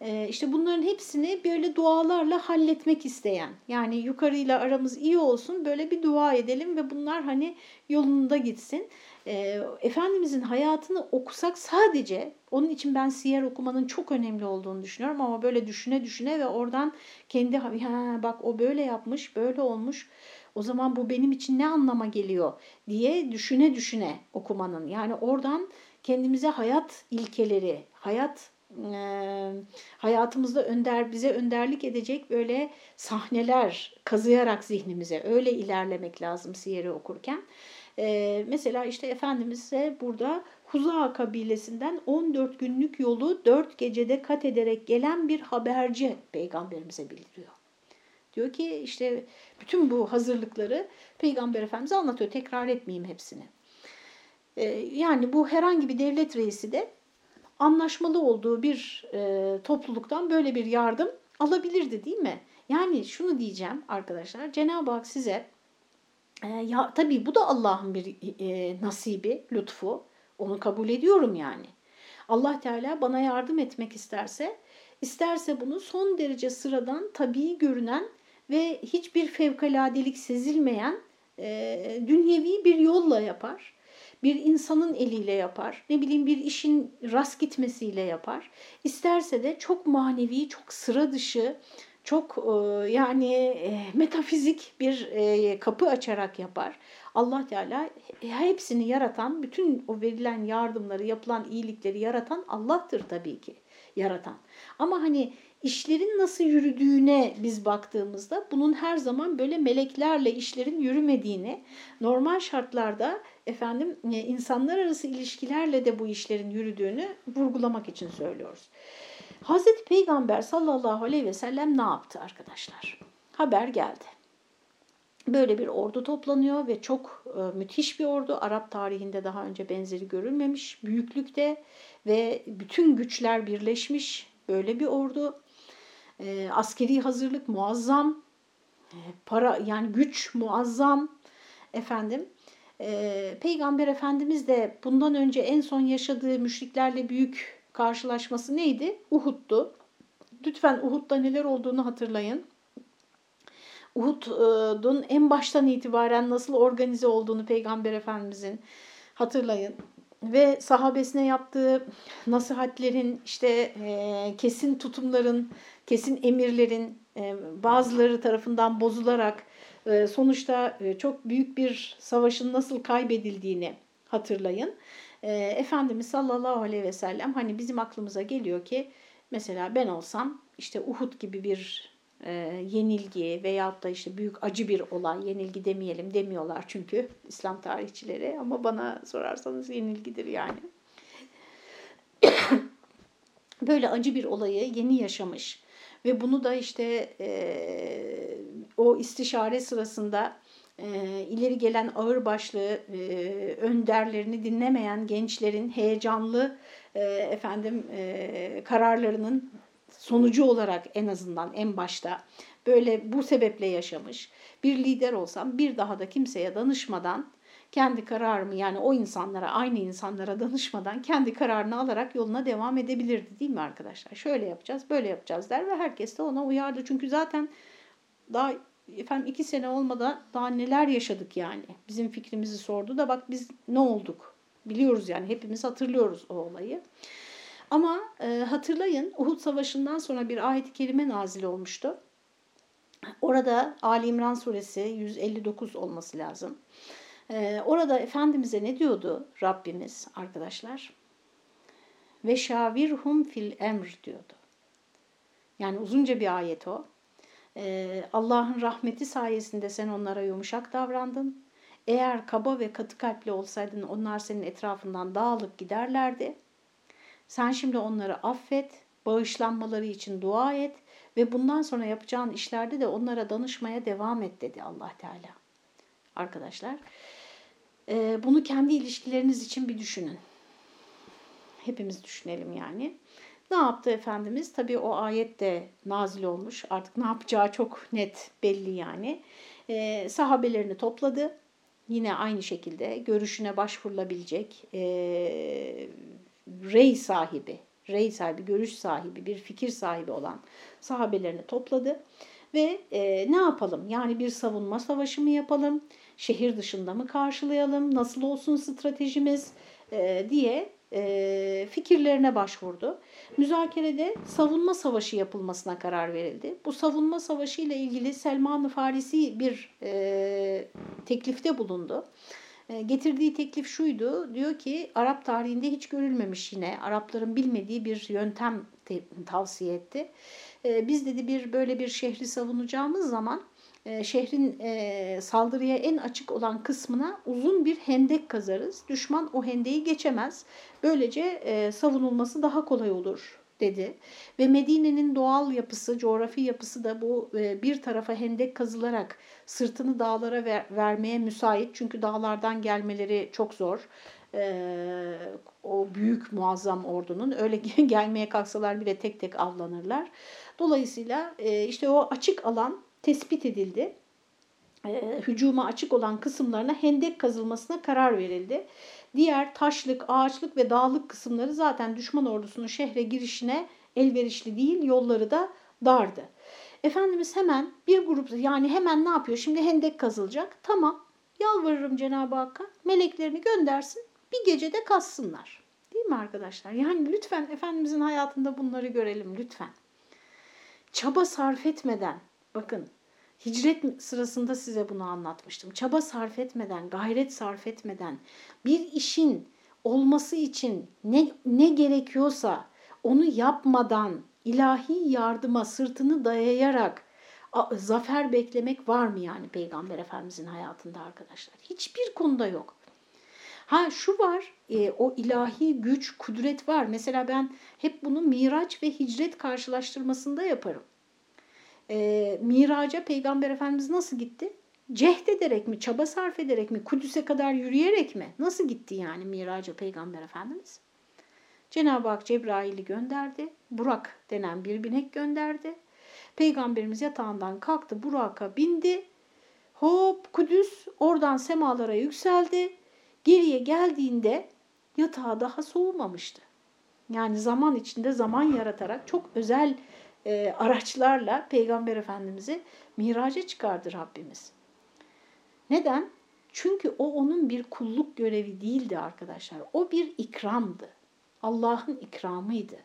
E, işte bunların hepsini böyle dualarla halletmek isteyen yani yukarıyla aramız iyi olsun böyle bir dua edelim ve bunlar hani yolunda gitsin. E, Efendimizin hayatını okusak sadece onun için ben siyer okumanın çok önemli olduğunu düşünüyorum ama böyle düşüne düşüne ve oradan kendi ha, bak o böyle yapmış böyle olmuş o zaman bu benim için ne anlama geliyor diye düşüne düşüne okumanın. Yani oradan kendimize hayat ilkeleri, hayat e, hayatımızda önder bize önderlik edecek böyle sahneler kazıyarak zihnimize öyle ilerlemek lazım siyeri okurken. E, mesela işte Efendimiz ise burada Huza kabilesinden 14 günlük yolu 4 gecede kat ederek gelen bir haberci peygamberimize bildiriyor. Diyor ki işte bütün bu hazırlıkları Peygamber Efendimiz anlatıyor. Tekrar etmeyeyim hepsini. Ee, yani bu herhangi bir devlet reisi de anlaşmalı olduğu bir e, topluluktan böyle bir yardım alabilirdi değil mi? Yani şunu diyeceğim arkadaşlar. Cenab-ı Hak size e, ya tabii bu da Allah'ın bir e, nasibi, lütfu. Onu kabul ediyorum yani. Allah Teala bana yardım etmek isterse, isterse bunu son derece sıradan, tabii görünen ve hiçbir fevkaladelik sezilmeyen e, dünyevi bir yolla yapar. Bir insanın eliyle yapar. Ne bileyim bir işin rast gitmesiyle yapar. İsterse de çok manevi, çok sıra dışı, çok e, yani e, metafizik bir e, kapı açarak yapar. Allah Teala hepsini yaratan, bütün o verilen yardımları, yapılan iyilikleri yaratan Allah'tır tabii ki yaratan. Ama hani işlerin nasıl yürüdüğüne biz baktığımızda bunun her zaman böyle meleklerle işlerin yürümediğini, normal şartlarda efendim insanlar arası ilişkilerle de bu işlerin yürüdüğünü vurgulamak için söylüyoruz. Hazreti Peygamber sallallahu aleyhi ve sellem ne yaptı arkadaşlar? Haber geldi. Böyle bir ordu toplanıyor ve çok e, müthiş bir ordu. Arap tarihinde daha önce benzeri görülmemiş büyüklükte ve bütün güçler birleşmiş böyle bir ordu. E, askeri hazırlık muazzam, e, para yani güç muazzam efendim. Peygamber Efendimiz de bundan önce en son yaşadığı müşriklerle büyük karşılaşması neydi? Uhud'du. Lütfen Uhud'da neler olduğunu hatırlayın. Uhud'un en baştan itibaren nasıl organize olduğunu Peygamber Efendimizin hatırlayın ve sahabesine yaptığı nasihatlerin işte e, kesin tutumların, kesin emirlerin e, bazıları tarafından bozularak e, sonuçta e, çok büyük bir savaşın nasıl kaybedildiğini hatırlayın. E, Efendimiz sallallahu aleyhi ve sellem hani bizim aklımıza geliyor ki mesela ben olsam işte Uhud gibi bir e, yenilgi veyahut da işte büyük acı bir olay, yenilgi demeyelim demiyorlar çünkü İslam tarihçileri ama bana sorarsanız yenilgidir yani. Böyle acı bir olayı yeni yaşamış ve bunu da işte e, o istişare sırasında e, ileri gelen ağırbaşlı e, önderlerini dinlemeyen gençlerin heyecanlı e, efendim e, kararlarının sonucu olarak en azından en başta böyle bu sebeple yaşamış bir lider olsam bir daha da kimseye danışmadan kendi kararımı yani o insanlara aynı insanlara danışmadan kendi kararını alarak yoluna devam edebilirdi değil mi arkadaşlar? Şöyle yapacağız böyle yapacağız der ve herkes de ona uyardı. Çünkü zaten daha efendim iki sene olmadan daha neler yaşadık yani. Bizim fikrimizi sordu da bak biz ne olduk biliyoruz yani hepimiz hatırlıyoruz o olayı. Ama e, hatırlayın Uhud Savaşı'ndan sonra bir ayet-i kerime nazil olmuştu. Orada Ali İmran suresi 159 olması lazım. E, orada Efendimiz'e ne diyordu Rabbimiz arkadaşlar? Ve şavirhum fil emr diyordu. Yani uzunca bir ayet o. Allah'ın rahmeti sayesinde sen onlara yumuşak davrandın. Eğer kaba ve katı kalpli olsaydın onlar senin etrafından dağılıp giderlerdi. Sen şimdi onları affet, bağışlanmaları için dua et ve bundan sonra yapacağın işlerde de onlara danışmaya devam et dedi Allah Teala. Arkadaşlar, bunu kendi ilişkileriniz için bir düşünün. Hepimiz düşünelim yani. Ne yaptı Efendimiz? Tabii o ayet de nazil olmuş. Artık ne yapacağı çok net belli yani. E, sahabelerini topladı. Yine aynı şekilde görüşüne başvurulabilecek e, rey sahibi, rey sahibi, görüş sahibi, bir fikir sahibi olan sahabelerini topladı. Ve e, ne yapalım? Yani bir savunma savaşı mı yapalım? Şehir dışında mı karşılayalım? Nasıl olsun stratejimiz? E, diye fikirlerine başvurdu. Müzakerede savunma savaşı yapılmasına karar verildi. Bu savunma savaşı ile ilgili Selman-ı Farisi bir teklifte bulundu. Getirdiği teklif şuydu, diyor ki Arap tarihinde hiç görülmemiş yine, Arapların bilmediği bir yöntem tavsiye etti. Biz dedi bir böyle bir şehri savunacağımız zaman e, şehrin e, saldırıya en açık olan kısmına uzun bir hendek kazarız. Düşman o hendeyi geçemez. Böylece e, savunulması daha kolay olur dedi. Ve Medine'nin doğal yapısı, coğrafi yapısı da bu bir tarafa hendek kazılarak sırtını dağlara ver, vermeye müsait. Çünkü dağlardan gelmeleri çok zor. Ee, o büyük muazzam ordunun öyle gelmeye kalksalar bile tek tek avlanırlar. Dolayısıyla e, işte o açık alan tespit edildi. E, hücuma açık olan kısımlarına hendek kazılmasına karar verildi. Diğer taşlık, ağaçlık ve dağlık kısımları zaten düşman ordusunun şehre girişine elverişli değil, yolları da dardı. Efendimiz hemen bir grup yani hemen ne yapıyor? Şimdi hendek kazılacak. Tamam yalvarırım Cenab-ı Hakk'a meleklerini göndersin bir gecede kazsınlar. Değil mi arkadaşlar? Yani lütfen Efendimizin hayatında bunları görelim lütfen. Çaba sarf etmeden bakın Hicret sırasında size bunu anlatmıştım. Çaba sarf etmeden, gayret sarf etmeden, bir işin olması için ne, ne gerekiyorsa onu yapmadan ilahi yardıma sırtını dayayarak zafer beklemek var mı yani Peygamber Efendimizin hayatında arkadaşlar? Hiçbir konuda yok. Ha şu var, e, o ilahi güç, kudret var. Mesela ben hep bunu Miraç ve Hicret karşılaştırmasında yaparım e, miraca Peygamber Efendimiz nasıl gitti? Cehd ederek mi, çaba sarf ederek mi, Kudüs'e kadar yürüyerek mi? Nasıl gitti yani miraca Peygamber Efendimiz? Cenab-ı Hak Cebrail'i gönderdi. Burak denen bir binek gönderdi. Peygamberimiz yatağından kalktı, Burak'a bindi. Hop Kudüs oradan semalara yükseldi. Geriye geldiğinde yatağı daha soğumamıştı. Yani zaman içinde zaman yaratarak çok özel e, araçlarla Peygamber Efendimiz'i miraca çıkardı Rabbimiz. Neden? Çünkü o onun bir kulluk görevi değildi arkadaşlar. O bir ikramdı. Allah'ın ikramıydı.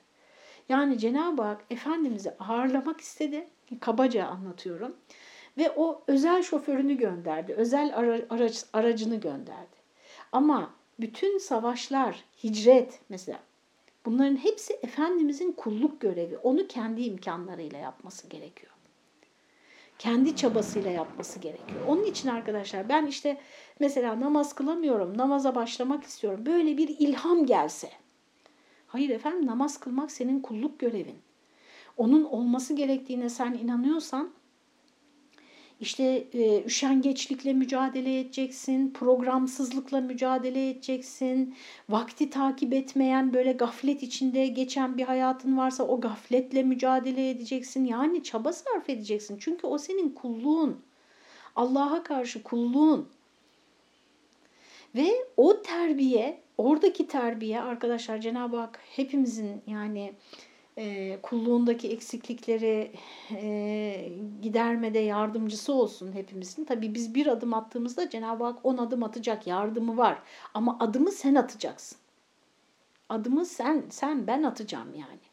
Yani Cenab-ı Hak Efendimiz'i ağırlamak istedi. Kabaca anlatıyorum. Ve o özel şoförünü gönderdi. Özel araç, aracını gönderdi. Ama bütün savaşlar, hicret mesela Bunların hepsi Efendimizin kulluk görevi. Onu kendi imkanlarıyla yapması gerekiyor. Kendi çabasıyla yapması gerekiyor. Onun için arkadaşlar ben işte mesela namaz kılamıyorum, namaza başlamak istiyorum. Böyle bir ilham gelse. Hayır efendim namaz kılmak senin kulluk görevin. Onun olması gerektiğine sen inanıyorsan işte e, üşengeçlikle mücadele edeceksin, programsızlıkla mücadele edeceksin, vakti takip etmeyen böyle gaflet içinde geçen bir hayatın varsa o gafletle mücadele edeceksin. Yani çaba sarf edeceksin çünkü o senin kulluğun, Allah'a karşı kulluğun. Ve o terbiye, oradaki terbiye arkadaşlar Cenab-ı Hak hepimizin yani e, kulluğundaki eksiklikleri e, gidermede yardımcısı olsun hepimizin. Tabii biz bir adım attığımızda Cenab-ı Hak on adım atacak yardımı var. Ama adımı sen atacaksın. Adımı sen, sen ben atacağım yani.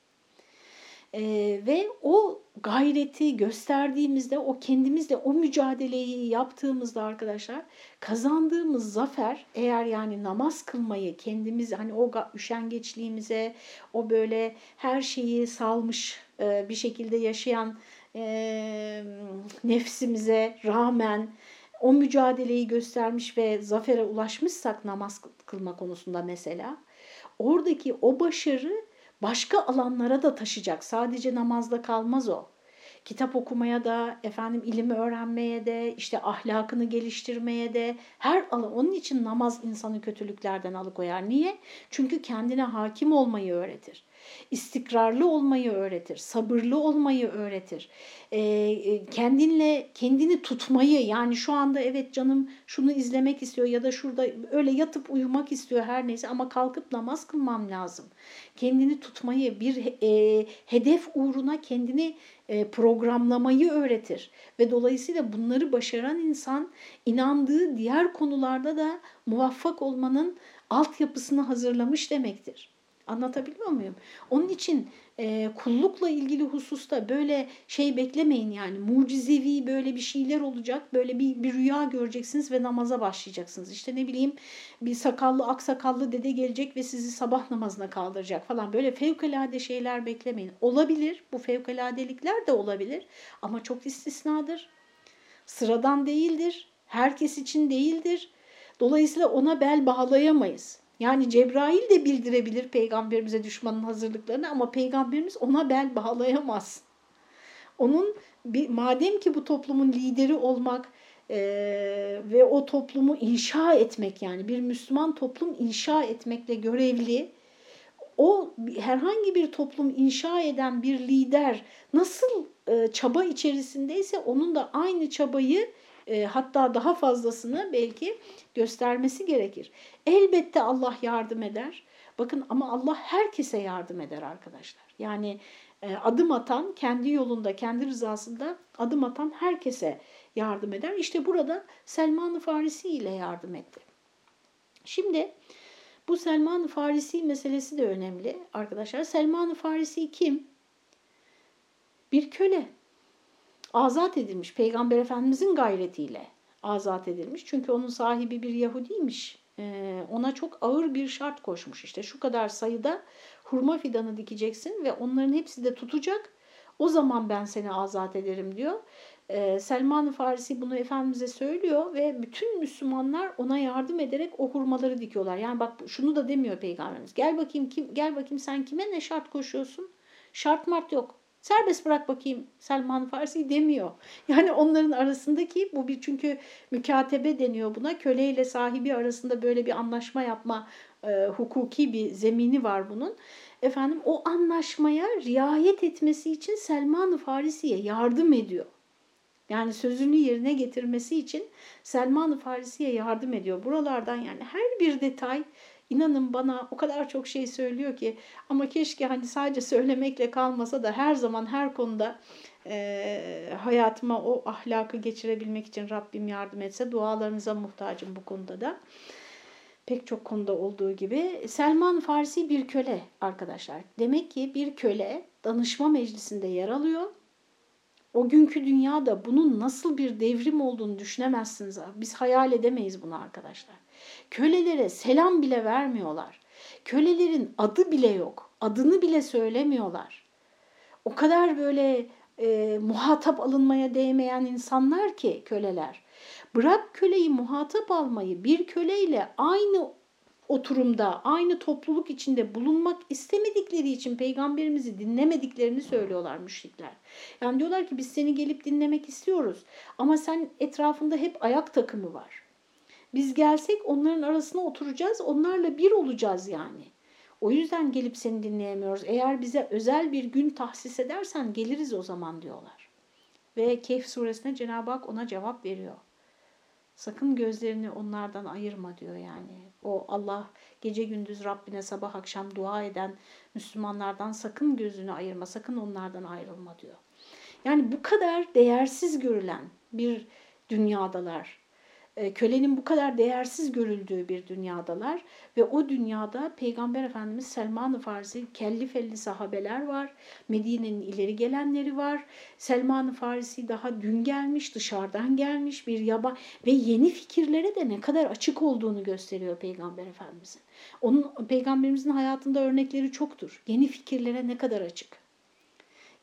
Ee, ve o gayreti gösterdiğimizde, o kendimizle o mücadeleyi yaptığımızda arkadaşlar kazandığımız zafer eğer yani namaz kılmayı kendimiz hani o üşengeçliğimize, o böyle her şeyi salmış e, bir şekilde yaşayan e, nefsimize rağmen o mücadeleyi göstermiş ve zafere ulaşmışsak namaz kılma konusunda mesela oradaki o başarı başka alanlara da taşıyacak. Sadece namazda kalmaz o. Kitap okumaya da, efendim ilimi öğrenmeye de, işte ahlakını geliştirmeye de her alan. Onun için namaz insanı kötülüklerden alıkoyar. Niye? Çünkü kendine hakim olmayı öğretir istikrarlı olmayı öğretir, sabırlı olmayı öğretir. E, kendinle kendini tutmayı yani şu anda evet canım şunu izlemek istiyor ya da şurada öyle yatıp uyumak istiyor her neyse ama kalkıp namaz kılmam lazım. Kendini tutmayı bir e, hedef uğruna kendini e, programlamayı öğretir ve dolayısıyla bunları başaran insan inandığı diğer konularda da muvaffak olmanın altyapısını hazırlamış demektir. Anlatabiliyor muyum? Onun için e, kullukla ilgili hususta böyle şey beklemeyin yani mucizevi böyle bir şeyler olacak böyle bir, bir rüya göreceksiniz ve namaza başlayacaksınız. İşte ne bileyim bir sakallı aksakallı dede gelecek ve sizi sabah namazına kaldıracak falan böyle fevkalade şeyler beklemeyin. Olabilir bu fevkaladelikler de olabilir ama çok istisnadır. Sıradan değildir. Herkes için değildir. Dolayısıyla ona bel bağlayamayız. Yani Cebrail de bildirebilir peygamberimize düşmanın hazırlıklarını ama peygamberimiz ona bel bağlayamaz. Onun bir, madem ki bu toplumun lideri olmak e, ve o toplumu inşa etmek yani bir Müslüman toplum inşa etmekle görevli o herhangi bir toplum inşa eden bir lider nasıl e, çaba içerisindeyse onun da aynı çabayı e, hatta daha fazlasını belki göstermesi gerekir. Elbette Allah yardım eder. Bakın ama Allah herkese yardım eder arkadaşlar. Yani e, adım atan, kendi yolunda, kendi rızasında adım atan herkese yardım eder. İşte burada Selman-ı Farisi ile yardım etti. Şimdi bu Selman-ı Farisi meselesi de önemli arkadaşlar. Selman-ı Farisi kim? Bir köle azat edilmiş. Peygamber Efendimizin gayretiyle azat edilmiş. Çünkü onun sahibi bir Yahudiymiş. Ee, ona çok ağır bir şart koşmuş. İşte şu kadar sayıda hurma fidanı dikeceksin ve onların hepsi de tutacak. O zaman ben seni azat ederim diyor. Ee, Selman-ı Farisi bunu Efendimiz'e söylüyor ve bütün Müslümanlar ona yardım ederek o hurmaları dikiyorlar. Yani bak şunu da demiyor Peygamberimiz. Gel bakayım kim, gel bakayım sen kime ne şart koşuyorsun? Şart mart yok. Serbest bırak bakayım Selman Farsi demiyor. Yani onların arasındaki bu bir çünkü mükatebe deniyor buna. Köle ile sahibi arasında böyle bir anlaşma yapma e, hukuki bir zemini var bunun. Efendim o anlaşmaya riayet etmesi için Selman Farisi'ye yardım ediyor. Yani sözünü yerine getirmesi için Selman Farisi'ye yardım ediyor. Buralardan yani her bir detay İnanın bana o kadar çok şey söylüyor ki ama keşke hani sadece söylemekle kalmasa da her zaman her konuda e, hayatıma o ahlakı geçirebilmek için Rabbim yardım etse dualarınıza muhtacım bu konuda da. Pek çok konuda olduğu gibi Selman Farsi bir köle arkadaşlar. Demek ki bir köle danışma meclisinde yer alıyor. O günkü dünyada bunun nasıl bir devrim olduğunu düşünemezsiniz. Biz hayal edemeyiz bunu arkadaşlar. Kölelere selam bile vermiyorlar. Kölelerin adı bile yok. Adını bile söylemiyorlar. O kadar böyle e, muhatap alınmaya değmeyen insanlar ki köleler. Bırak köleyi muhatap almayı bir köleyle aynı oturumda, aynı topluluk içinde bulunmak istemedikleri için peygamberimizi dinlemediklerini söylüyorlar müşrikler. Yani diyorlar ki biz seni gelip dinlemek istiyoruz ama sen etrafında hep ayak takımı var. Biz gelsek onların arasına oturacağız, onlarla bir olacağız yani. O yüzden gelip seni dinleyemiyoruz. Eğer bize özel bir gün tahsis edersen geliriz o zaman diyorlar. Ve Kehf suresinde Cenab-ı Hak ona cevap veriyor. Sakın gözlerini onlardan ayırma diyor yani. O Allah gece gündüz Rabbine sabah akşam dua eden Müslümanlardan sakın gözünü ayırma, sakın onlardan ayrılma diyor. Yani bu kadar değersiz görülen bir dünyadalar. E, kölenin bu kadar değersiz görüldüğü bir dünyadalar ve o dünyada Peygamber Efendimiz Selman-ı Farisi kelli felli sahabeler var. Medine'nin ileri gelenleri var. Selman-ı Farisi daha dün gelmiş, dışarıdan gelmiş bir yaba ve yeni fikirlere de ne kadar açık olduğunu gösteriyor Peygamber Efendimizin. Onun Peygamberimizin hayatında örnekleri çoktur. Yeni fikirlere ne kadar açık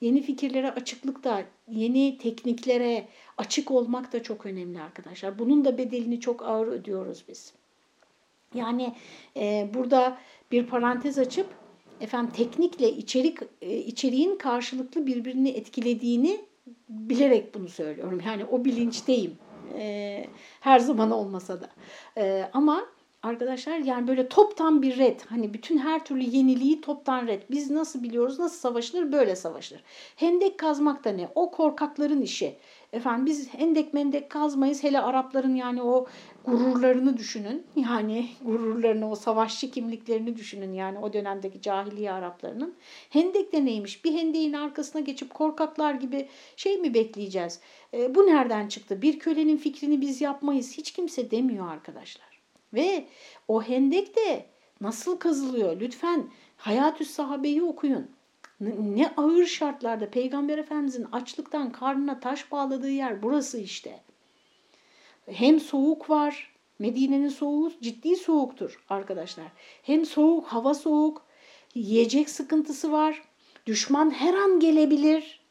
yeni fikirlere açıklık da, yeni tekniklere açık olmak da çok önemli arkadaşlar. Bunun da bedelini çok ağır ödüyoruz biz. Yani e, burada bir parantez açıp efendim teknikle içerik e, içeriğin karşılıklı birbirini etkilediğini bilerek bunu söylüyorum. Yani o bilinçteyim. E, her zaman olmasa da. E, ama arkadaşlar yani böyle toptan bir red. Hani bütün her türlü yeniliği toptan red. Biz nasıl biliyoruz nasıl savaşılır? Böyle savaşılır. Hendek kazmak da ne? O korkakların işi. Efendim biz hendek mendek kazmayız. Hele Arapların yani o gururlarını düşünün. Yani gururlarını, o savaşçı kimliklerini düşünün. Yani o dönemdeki cahiliye Araplarının. Hendek de neymiş? Bir hendeğin arkasına geçip korkaklar gibi şey mi bekleyeceğiz? E, bu nereden çıktı? Bir kölenin fikrini biz yapmayız. Hiç kimse demiyor arkadaşlar. Ve o hendek de nasıl kazılıyor? Lütfen Hayatü Sahabe'yi okuyun. Ne ağır şartlarda Peygamber Efendimizin açlıktan karnına taş bağladığı yer burası işte. Hem soğuk var, Medine'nin soğuğu ciddi soğuktur arkadaşlar. Hem soğuk, hava soğuk, yiyecek sıkıntısı var. Düşman her an gelebilir.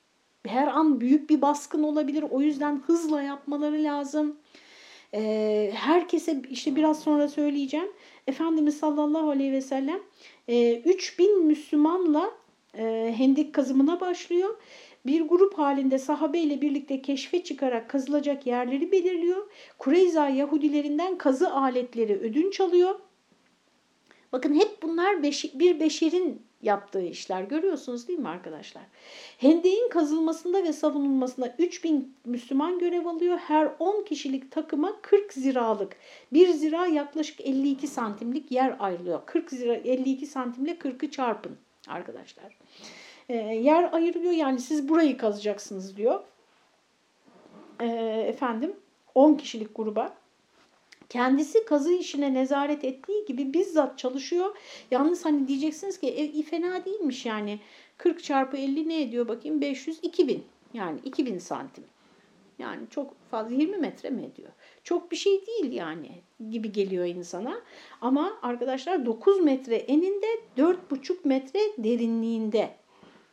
Her an büyük bir baskın olabilir. O yüzden hızla yapmaları lazım. E, herkese işte biraz sonra söyleyeceğim. Efendimiz sallallahu aleyhi ve sellem e, 3000 Müslümanla e, hendek kazımına başlıyor. Bir grup halinde sahabe birlikte keşfe çıkarak kazılacak yerleri belirliyor. Kureyza Yahudilerinden kazı aletleri ödünç alıyor. Bakın hep bunlar beşi, bir beşerin yaptığı işler. Görüyorsunuz değil mi arkadaşlar? Hendeğin kazılmasında ve savunulmasında 3000 Müslüman görev alıyor. Her 10 kişilik takıma 40 ziralık. Bir zira yaklaşık 52 santimlik yer ayrılıyor. 40 zira 52 santimle 40'ı çarpın arkadaşlar. E, yer ayırıyor yani siz burayı kazacaksınız diyor. E, efendim 10 kişilik gruba. Kendisi kazı işine nezaret ettiği gibi bizzat çalışıyor. Yalnız hani diyeceksiniz ki e, fena değilmiş yani. 40 çarpı 50 ne ediyor bakayım? 500, 2000. Yani 2000 santim. Yani çok fazla 20 metre mi ediyor? Çok bir şey değil yani gibi geliyor insana. Ama arkadaşlar 9 metre eninde 4,5 metre derinliğinde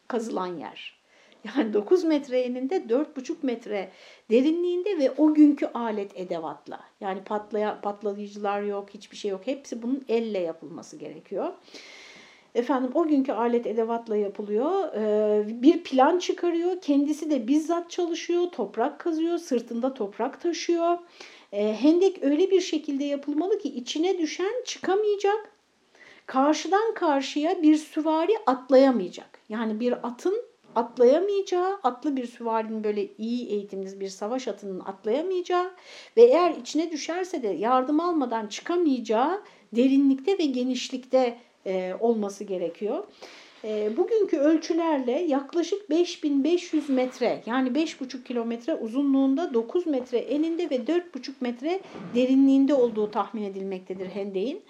kazılan yer. Yani 9 metre eninde 4,5 metre derinliğinde ve o günkü alet edevatla. Yani patlaya, patlayıcılar yok, hiçbir şey yok. Hepsi bunun elle yapılması gerekiyor. Efendim o günkü alet edevatla yapılıyor. Ee, bir plan çıkarıyor. Kendisi de bizzat çalışıyor. Toprak kazıyor. Sırtında toprak taşıyor. Ee, hendek öyle bir şekilde yapılmalı ki içine düşen çıkamayacak. Karşıdan karşıya bir süvari atlayamayacak. Yani bir atın atlayamayacağı, atlı bir süvarinin böyle iyi eğitimli bir savaş atının atlayamayacağı ve eğer içine düşerse de yardım almadan çıkamayacağı derinlikte ve genişlikte e, olması gerekiyor. E, bugünkü ölçülerle yaklaşık 5500 metre yani 5,5 kilometre uzunluğunda 9 metre eninde ve 4,5 metre derinliğinde olduğu tahmin edilmektedir hendeğin.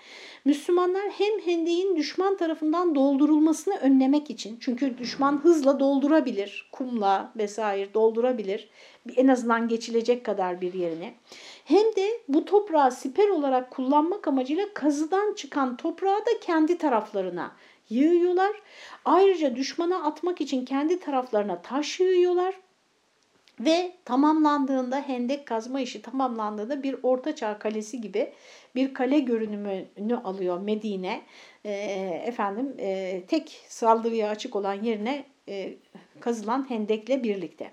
Müslümanlar hem hendeğin düşman tarafından doldurulmasını önlemek için çünkü düşman hızla doldurabilir, kumla vesaire doldurabilir en azından geçilecek kadar bir yerine. Hem de bu toprağı siper olarak kullanmak amacıyla kazıdan çıkan toprağı da kendi taraflarına yığıyorlar. Ayrıca düşmana atmak için kendi taraflarına taş yığıyorlar. Ve tamamlandığında hendek kazma işi tamamlandığında bir ortaçağ kalesi gibi bir kale görünümünü alıyor Medine. E, efendim e, tek saldırıya açık olan yerine e, kazılan hendekle birlikte.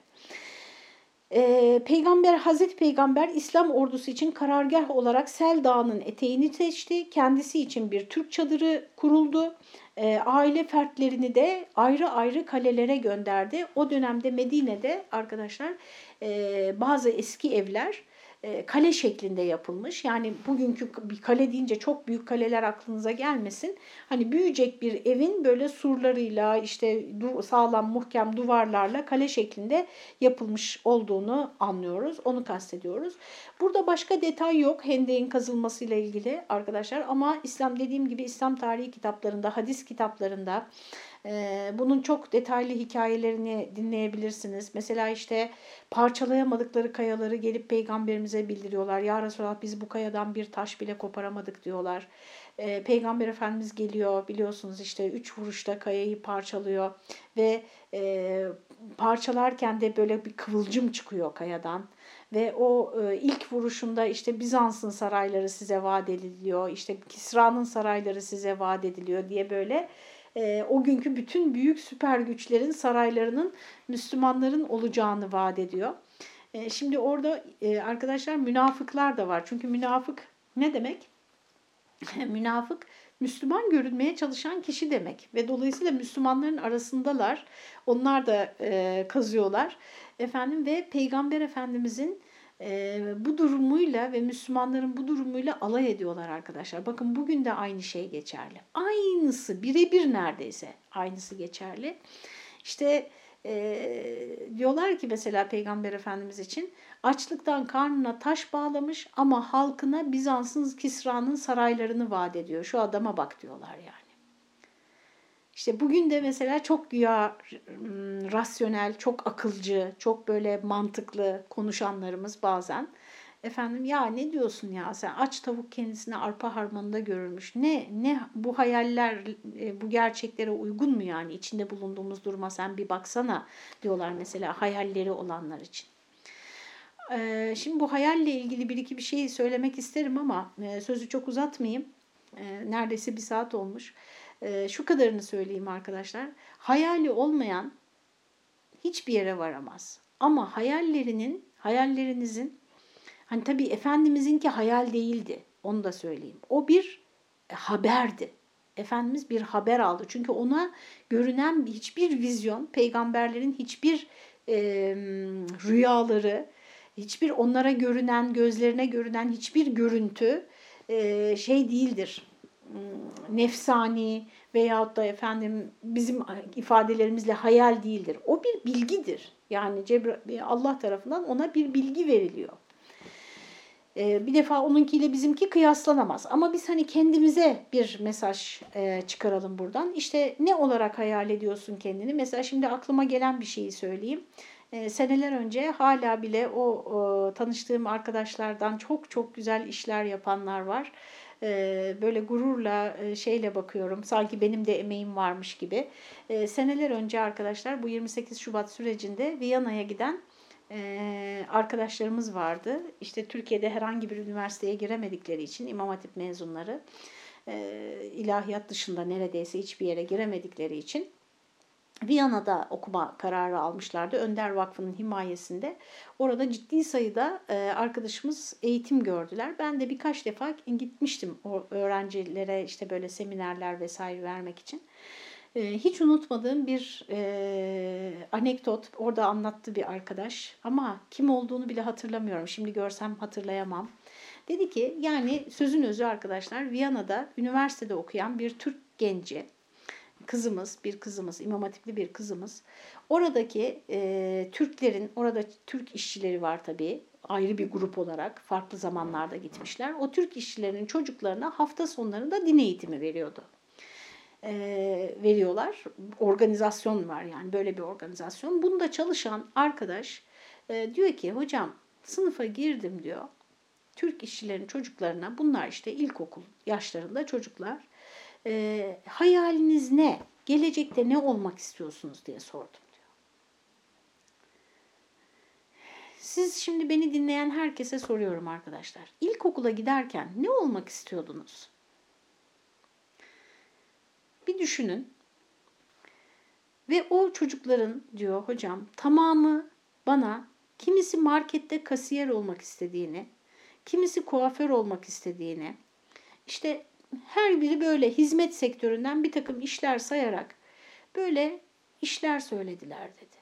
E, Peygamber Hazreti Peygamber İslam ordusu için karargah olarak Sel Dağı'nın eteğini seçti. Kendisi için bir Türk çadırı kuruldu. E, aile fertlerini de ayrı ayrı kalelere gönderdi. O dönemde Medine'de arkadaşlar e, bazı eski evler kale şeklinde yapılmış. Yani bugünkü bir kale deyince çok büyük kaleler aklınıza gelmesin. Hani büyüyecek bir evin böyle surlarıyla işte sağlam muhkem duvarlarla kale şeklinde yapılmış olduğunu anlıyoruz. Onu kastediyoruz. Burada başka detay yok hendeğin kazılmasıyla ilgili arkadaşlar ama İslam dediğim gibi İslam tarihi kitaplarında, hadis kitaplarında bunun çok detaylı hikayelerini dinleyebilirsiniz. Mesela işte parçalayamadıkları kayaları gelip peygamberimize bildiriyorlar. Ya Resulallah biz bu kayadan bir taş bile koparamadık diyorlar. Peygamber Efendimiz geliyor biliyorsunuz işte üç vuruşta kayayı parçalıyor ve parçalarken de böyle bir kıvılcım çıkıyor kayadan. Ve o ilk vuruşunda işte Bizans'ın sarayları size vaat ediliyor, işte Kisra'nın sarayları size vaat ediliyor diye böyle e, o günkü bütün büyük süper güçlerin saraylarının Müslümanların olacağını vaat ediyor. E, şimdi orada e, arkadaşlar münafıklar da var. Çünkü münafık ne demek? münafık Müslüman görünmeye çalışan kişi demek ve dolayısıyla Müslümanların arasındalar. Onlar da e, kazıyorlar. Efendim ve Peygamber Efendimizin e, bu durumuyla ve Müslümanların bu durumuyla alay ediyorlar arkadaşlar. Bakın bugün de aynı şey geçerli. Aynısı birebir neredeyse aynısı geçerli. İşte e, diyorlar ki mesela Peygamber Efendimiz için açlıktan karnına taş bağlamış ama halkına Bizans'ın Kisra'nın saraylarını vaat ediyor. Şu adama bak diyorlar yani. İşte bugün de mesela çok güya rasyonel, çok akılcı, çok böyle mantıklı konuşanlarımız bazen efendim ya ne diyorsun ya sen aç tavuk kendisine arpa harmanında görürmüş. Ne ne bu hayaller e, bu gerçeklere uygun mu yani içinde bulunduğumuz duruma sen bir baksana diyorlar mesela hayalleri olanlar için. Şimdi bu hayalle ilgili bir iki bir şey söylemek isterim ama sözü çok uzatmayayım. Neredeyse bir saat olmuş. E, şu kadarını söyleyeyim arkadaşlar. Hayali olmayan hiçbir yere varamaz. Ama hayallerinin, hayallerinizin hani tabii Efendimizin hayal değildi. Onu da söyleyeyim. O bir haberdi. Efendimiz bir haber aldı. Çünkü ona görünen hiçbir vizyon, peygamberlerin hiçbir e, rüyaları, hiçbir onlara görünen, gözlerine görünen hiçbir görüntü e, şey değildir nefsani veyahut da efendim bizim ifadelerimizle hayal değildir. O bir bilgidir. Yani Allah tarafından ona bir bilgi veriliyor. Bir defa onunkiyle bizimki kıyaslanamaz. Ama biz hani kendimize bir mesaj çıkaralım buradan. İşte ne olarak hayal ediyorsun kendini? Mesela şimdi aklıma gelen bir şeyi söyleyeyim. Seneler önce hala bile o tanıştığım arkadaşlardan çok çok güzel işler yapanlar var böyle gururla şeyle bakıyorum. Sanki benim de emeğim varmış gibi. Seneler önce arkadaşlar bu 28 Şubat sürecinde Viyana'ya giden arkadaşlarımız vardı. İşte Türkiye'de herhangi bir üniversiteye giremedikleri için İmam Hatip mezunları ilahiyat dışında neredeyse hiçbir yere giremedikleri için Viyana'da okuma kararı almışlardı. Önder Vakfı'nın himayesinde. Orada ciddi sayıda e, arkadaşımız eğitim gördüler. Ben de birkaç defa gitmiştim o öğrencilere işte böyle seminerler vesaire vermek için. E, hiç unutmadığım bir e, anekdot orada anlattı bir arkadaş ama kim olduğunu bile hatırlamıyorum. Şimdi görsem hatırlayamam. Dedi ki yani sözün özü arkadaşlar Viyana'da üniversitede okuyan bir Türk genci kızımız, bir kızımız, İmam Hatipli bir kızımız. Oradaki e, Türklerin, orada Türk işçileri var tabii, ayrı bir grup olarak farklı zamanlarda gitmişler. O Türk işçilerinin çocuklarına hafta sonlarında din eğitimi veriyordu. E, veriyorlar. Organizasyon var yani böyle bir organizasyon. Bunda çalışan arkadaş e, diyor ki hocam sınıfa girdim diyor. Türk işçilerin çocuklarına bunlar işte ilkokul yaşlarında çocuklar e, hayaliniz ne? Gelecekte ne olmak istiyorsunuz diye sordum diyor. Siz şimdi beni dinleyen herkese soruyorum arkadaşlar. İlkokula giderken ne olmak istiyordunuz? Bir düşünün. Ve o çocukların diyor hocam tamamı bana kimisi markette kasiyer olmak istediğini, kimisi kuaför olmak istediğini, işte her biri böyle hizmet sektöründen bir takım işler sayarak böyle işler söylediler dedi.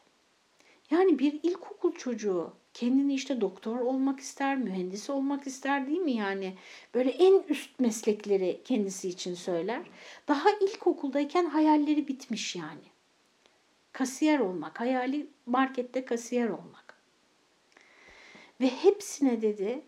Yani bir ilkokul çocuğu kendini işte doktor olmak ister, mühendis olmak ister değil mi yani? Böyle en üst meslekleri kendisi için söyler. Daha ilkokuldayken hayalleri bitmiş yani. Kasiyer olmak, hayali markette kasiyer olmak. Ve hepsine dedi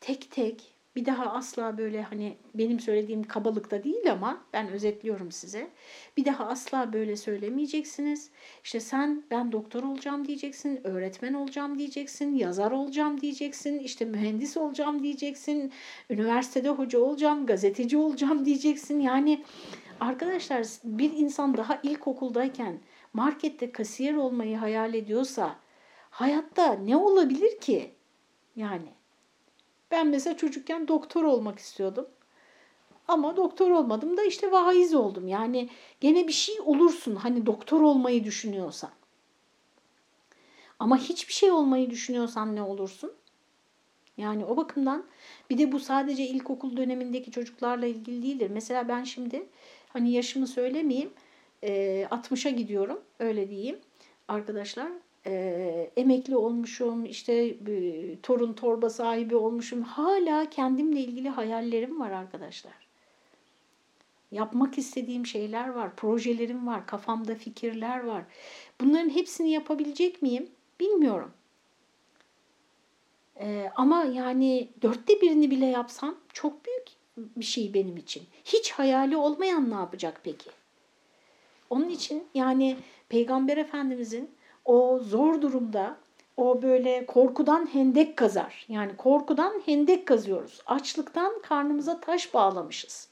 tek tek bir daha asla böyle hani benim söylediğim kabalıkta değil ama ben özetliyorum size. Bir daha asla böyle söylemeyeceksiniz. İşte sen ben doktor olacağım diyeceksin, öğretmen olacağım diyeceksin, yazar olacağım diyeceksin, işte mühendis olacağım diyeceksin, üniversitede hoca olacağım, gazeteci olacağım diyeceksin. Yani arkadaşlar bir insan daha ilkokuldayken markette kasiyer olmayı hayal ediyorsa hayatta ne olabilir ki? Yani ben mesela çocukken doktor olmak istiyordum. Ama doktor olmadım da işte vaiz oldum. Yani gene bir şey olursun hani doktor olmayı düşünüyorsan. Ama hiçbir şey olmayı düşünüyorsan ne olursun? Yani o bakımdan bir de bu sadece ilkokul dönemindeki çocuklarla ilgili değildir. Mesela ben şimdi hani yaşımı söylemeyeyim 60'a gidiyorum öyle diyeyim arkadaşlar e, emekli olmuşum, işte e, torun torba sahibi olmuşum. Hala kendimle ilgili hayallerim var arkadaşlar. Yapmak istediğim şeyler var, projelerim var, kafamda fikirler var. Bunların hepsini yapabilecek miyim bilmiyorum. Ee, ama yani dörtte birini bile yapsam çok büyük bir şey benim için. Hiç hayali olmayan ne yapacak peki? Onun için yani Peygamber Efendimizin o zor durumda o böyle korkudan hendek kazar. Yani korkudan hendek kazıyoruz. Açlıktan karnımıza taş bağlamışız.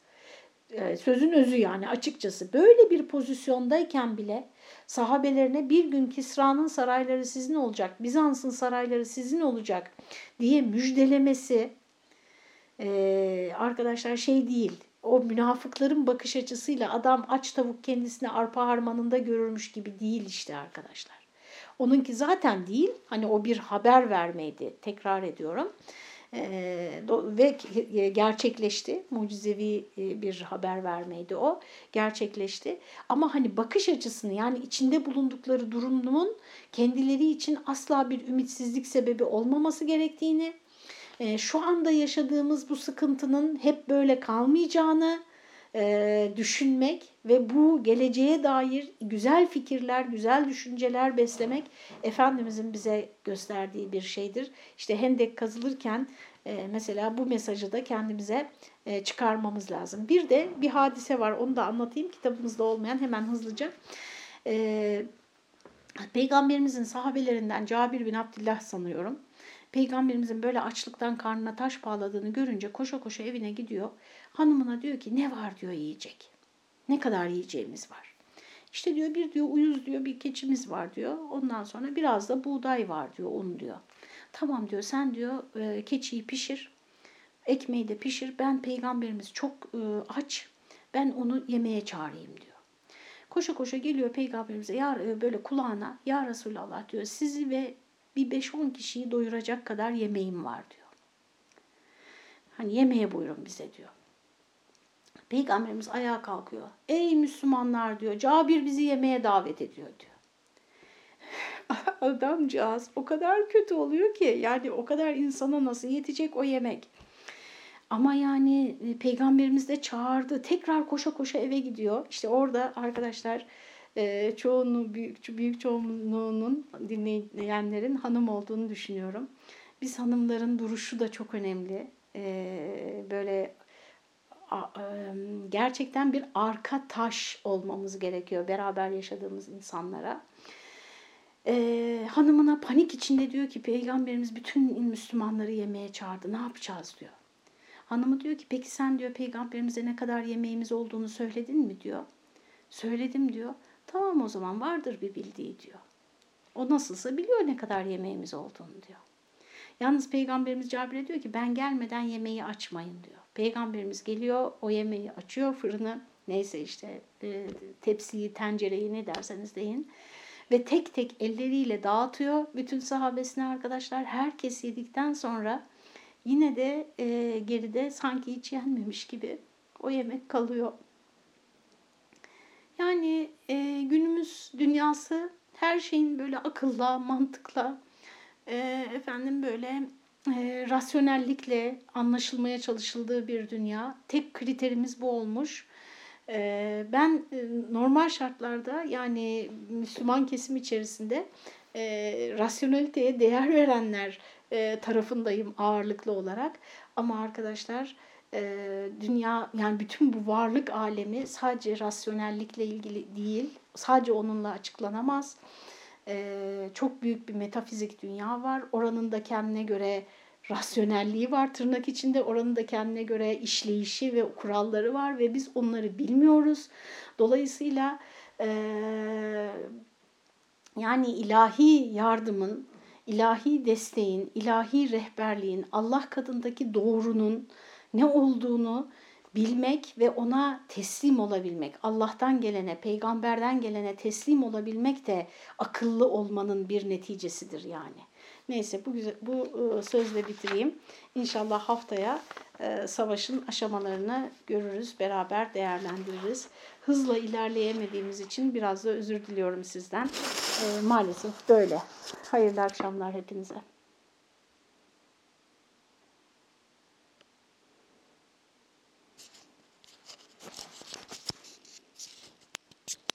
Ee, sözün özü yani açıkçası. Böyle bir pozisyondayken bile sahabelerine bir gün Kisra'nın sarayları sizin olacak, Bizans'ın sarayları sizin olacak diye müjdelemesi e, arkadaşlar şey değil. O münafıkların bakış açısıyla adam aç tavuk kendisini arpa harmanında görürmüş gibi değil işte arkadaşlar. Onunki zaten değil. Hani o bir haber vermeydi. Tekrar ediyorum. Ee, ve gerçekleşti. Mucizevi e, bir haber vermeydi o. Gerçekleşti. Ama hani bakış açısını yani içinde bulundukları durumun kendileri için asla bir ümitsizlik sebebi olmaması gerektiğini, e, şu anda yaşadığımız bu sıkıntının hep böyle kalmayacağını, e, düşünmek ve bu geleceğe dair güzel fikirler, güzel düşünceler beslemek Efendimizin bize gösterdiği bir şeydir. İşte hendek kazılırken e, mesela bu mesajı da kendimize e, çıkarmamız lazım. Bir de bir hadise var onu da anlatayım kitabımızda olmayan hemen hızlıca. E, Peygamberimizin sahabelerinden Cabir bin Abdullah sanıyorum. Peygamberimizin böyle açlıktan karnına taş bağladığını görünce koşa koşa evine gidiyor. Hanımına diyor ki ne var diyor yiyecek. Ne kadar yiyeceğimiz var. İşte diyor bir diyor uyuz diyor bir keçimiz var diyor. Ondan sonra biraz da buğday var diyor un diyor. Tamam diyor sen diyor e, keçiyi pişir. Ekmeği de pişir. Ben peygamberimiz çok e, aç. Ben onu yemeğe çağırayım diyor. Koşa koşa geliyor peygamberimize ya, e, böyle kulağına ya Resulallah diyor sizi ve bir 5-10 kişiyi doyuracak kadar yemeğim var diyor. Hani yemeğe buyurun bize diyor. Peygamberimiz ayağa kalkıyor. Ey Müslümanlar diyor. Cabir bizi yemeğe davet ediyor diyor. Adamcağız o kadar kötü oluyor ki yani o kadar insana nasıl yetecek o yemek. Ama yani e, peygamberimiz de çağırdı. Tekrar koşa koşa eve gidiyor. İşte orada arkadaşlar e, çoğunluğu, büyük, büyük çoğunluğunun dinleyenlerin hanım olduğunu düşünüyorum. Biz hanımların duruşu da çok önemli. E, böyle gerçekten bir arka taş olmamız gerekiyor beraber yaşadığımız insanlara. Ee, hanımına panik içinde diyor ki peygamberimiz bütün Müslümanları yemeğe çağırdı ne yapacağız diyor. Hanımı diyor ki peki sen diyor peygamberimize ne kadar yemeğimiz olduğunu söyledin mi diyor. Söyledim diyor. Tamam o zaman vardır bir bildiği diyor. O nasılsa biliyor ne kadar yemeğimiz olduğunu diyor. Yalnız Peygamberimiz Cabir'e diyor ki ben gelmeden yemeği açmayın diyor. Peygamberimiz geliyor o yemeği açıyor fırını neyse işte e, tepsiyi tencereyi ne derseniz deyin. Ve tek tek elleriyle dağıtıyor bütün sahabesine arkadaşlar. Herkes yedikten sonra yine de e, geride sanki hiç yenmemiş gibi o yemek kalıyor. Yani e, günümüz dünyası her şeyin böyle akılla, mantıkla e, efendim böyle e, rasyonellikle anlaşılmaya çalışıldığı bir dünya. Tek kriterimiz bu olmuş. E, ben e, normal şartlarda yani Müslüman kesim içerisinde e, rasyoneliteye değer verenler e, tarafındayım ağırlıklı olarak. Ama arkadaşlar e, dünya yani bütün bu varlık alemi sadece rasyonellikle ilgili değil, sadece onunla açıklanamaz. E, çok büyük bir metafizik dünya var. Oranın da kendine göre rasyonelliği var tırnak içinde. Oranın da kendine göre işleyişi ve kuralları var ve biz onları bilmiyoruz. Dolayısıyla e, yani ilahi yardımın, ilahi desteğin, ilahi rehberliğin, Allah katındaki doğrunun ne olduğunu bilmek ve ona teslim olabilmek, Allah'tan gelene, peygamberden gelene teslim olabilmek de akıllı olmanın bir neticesidir yani. Neyse bu güzel, bu e, sözle bitireyim. İnşallah haftaya e, savaşın aşamalarını görürüz, beraber değerlendiririz. Hızla ilerleyemediğimiz için biraz da özür diliyorum sizden. E, maalesef böyle. Hayırlı akşamlar hepinize.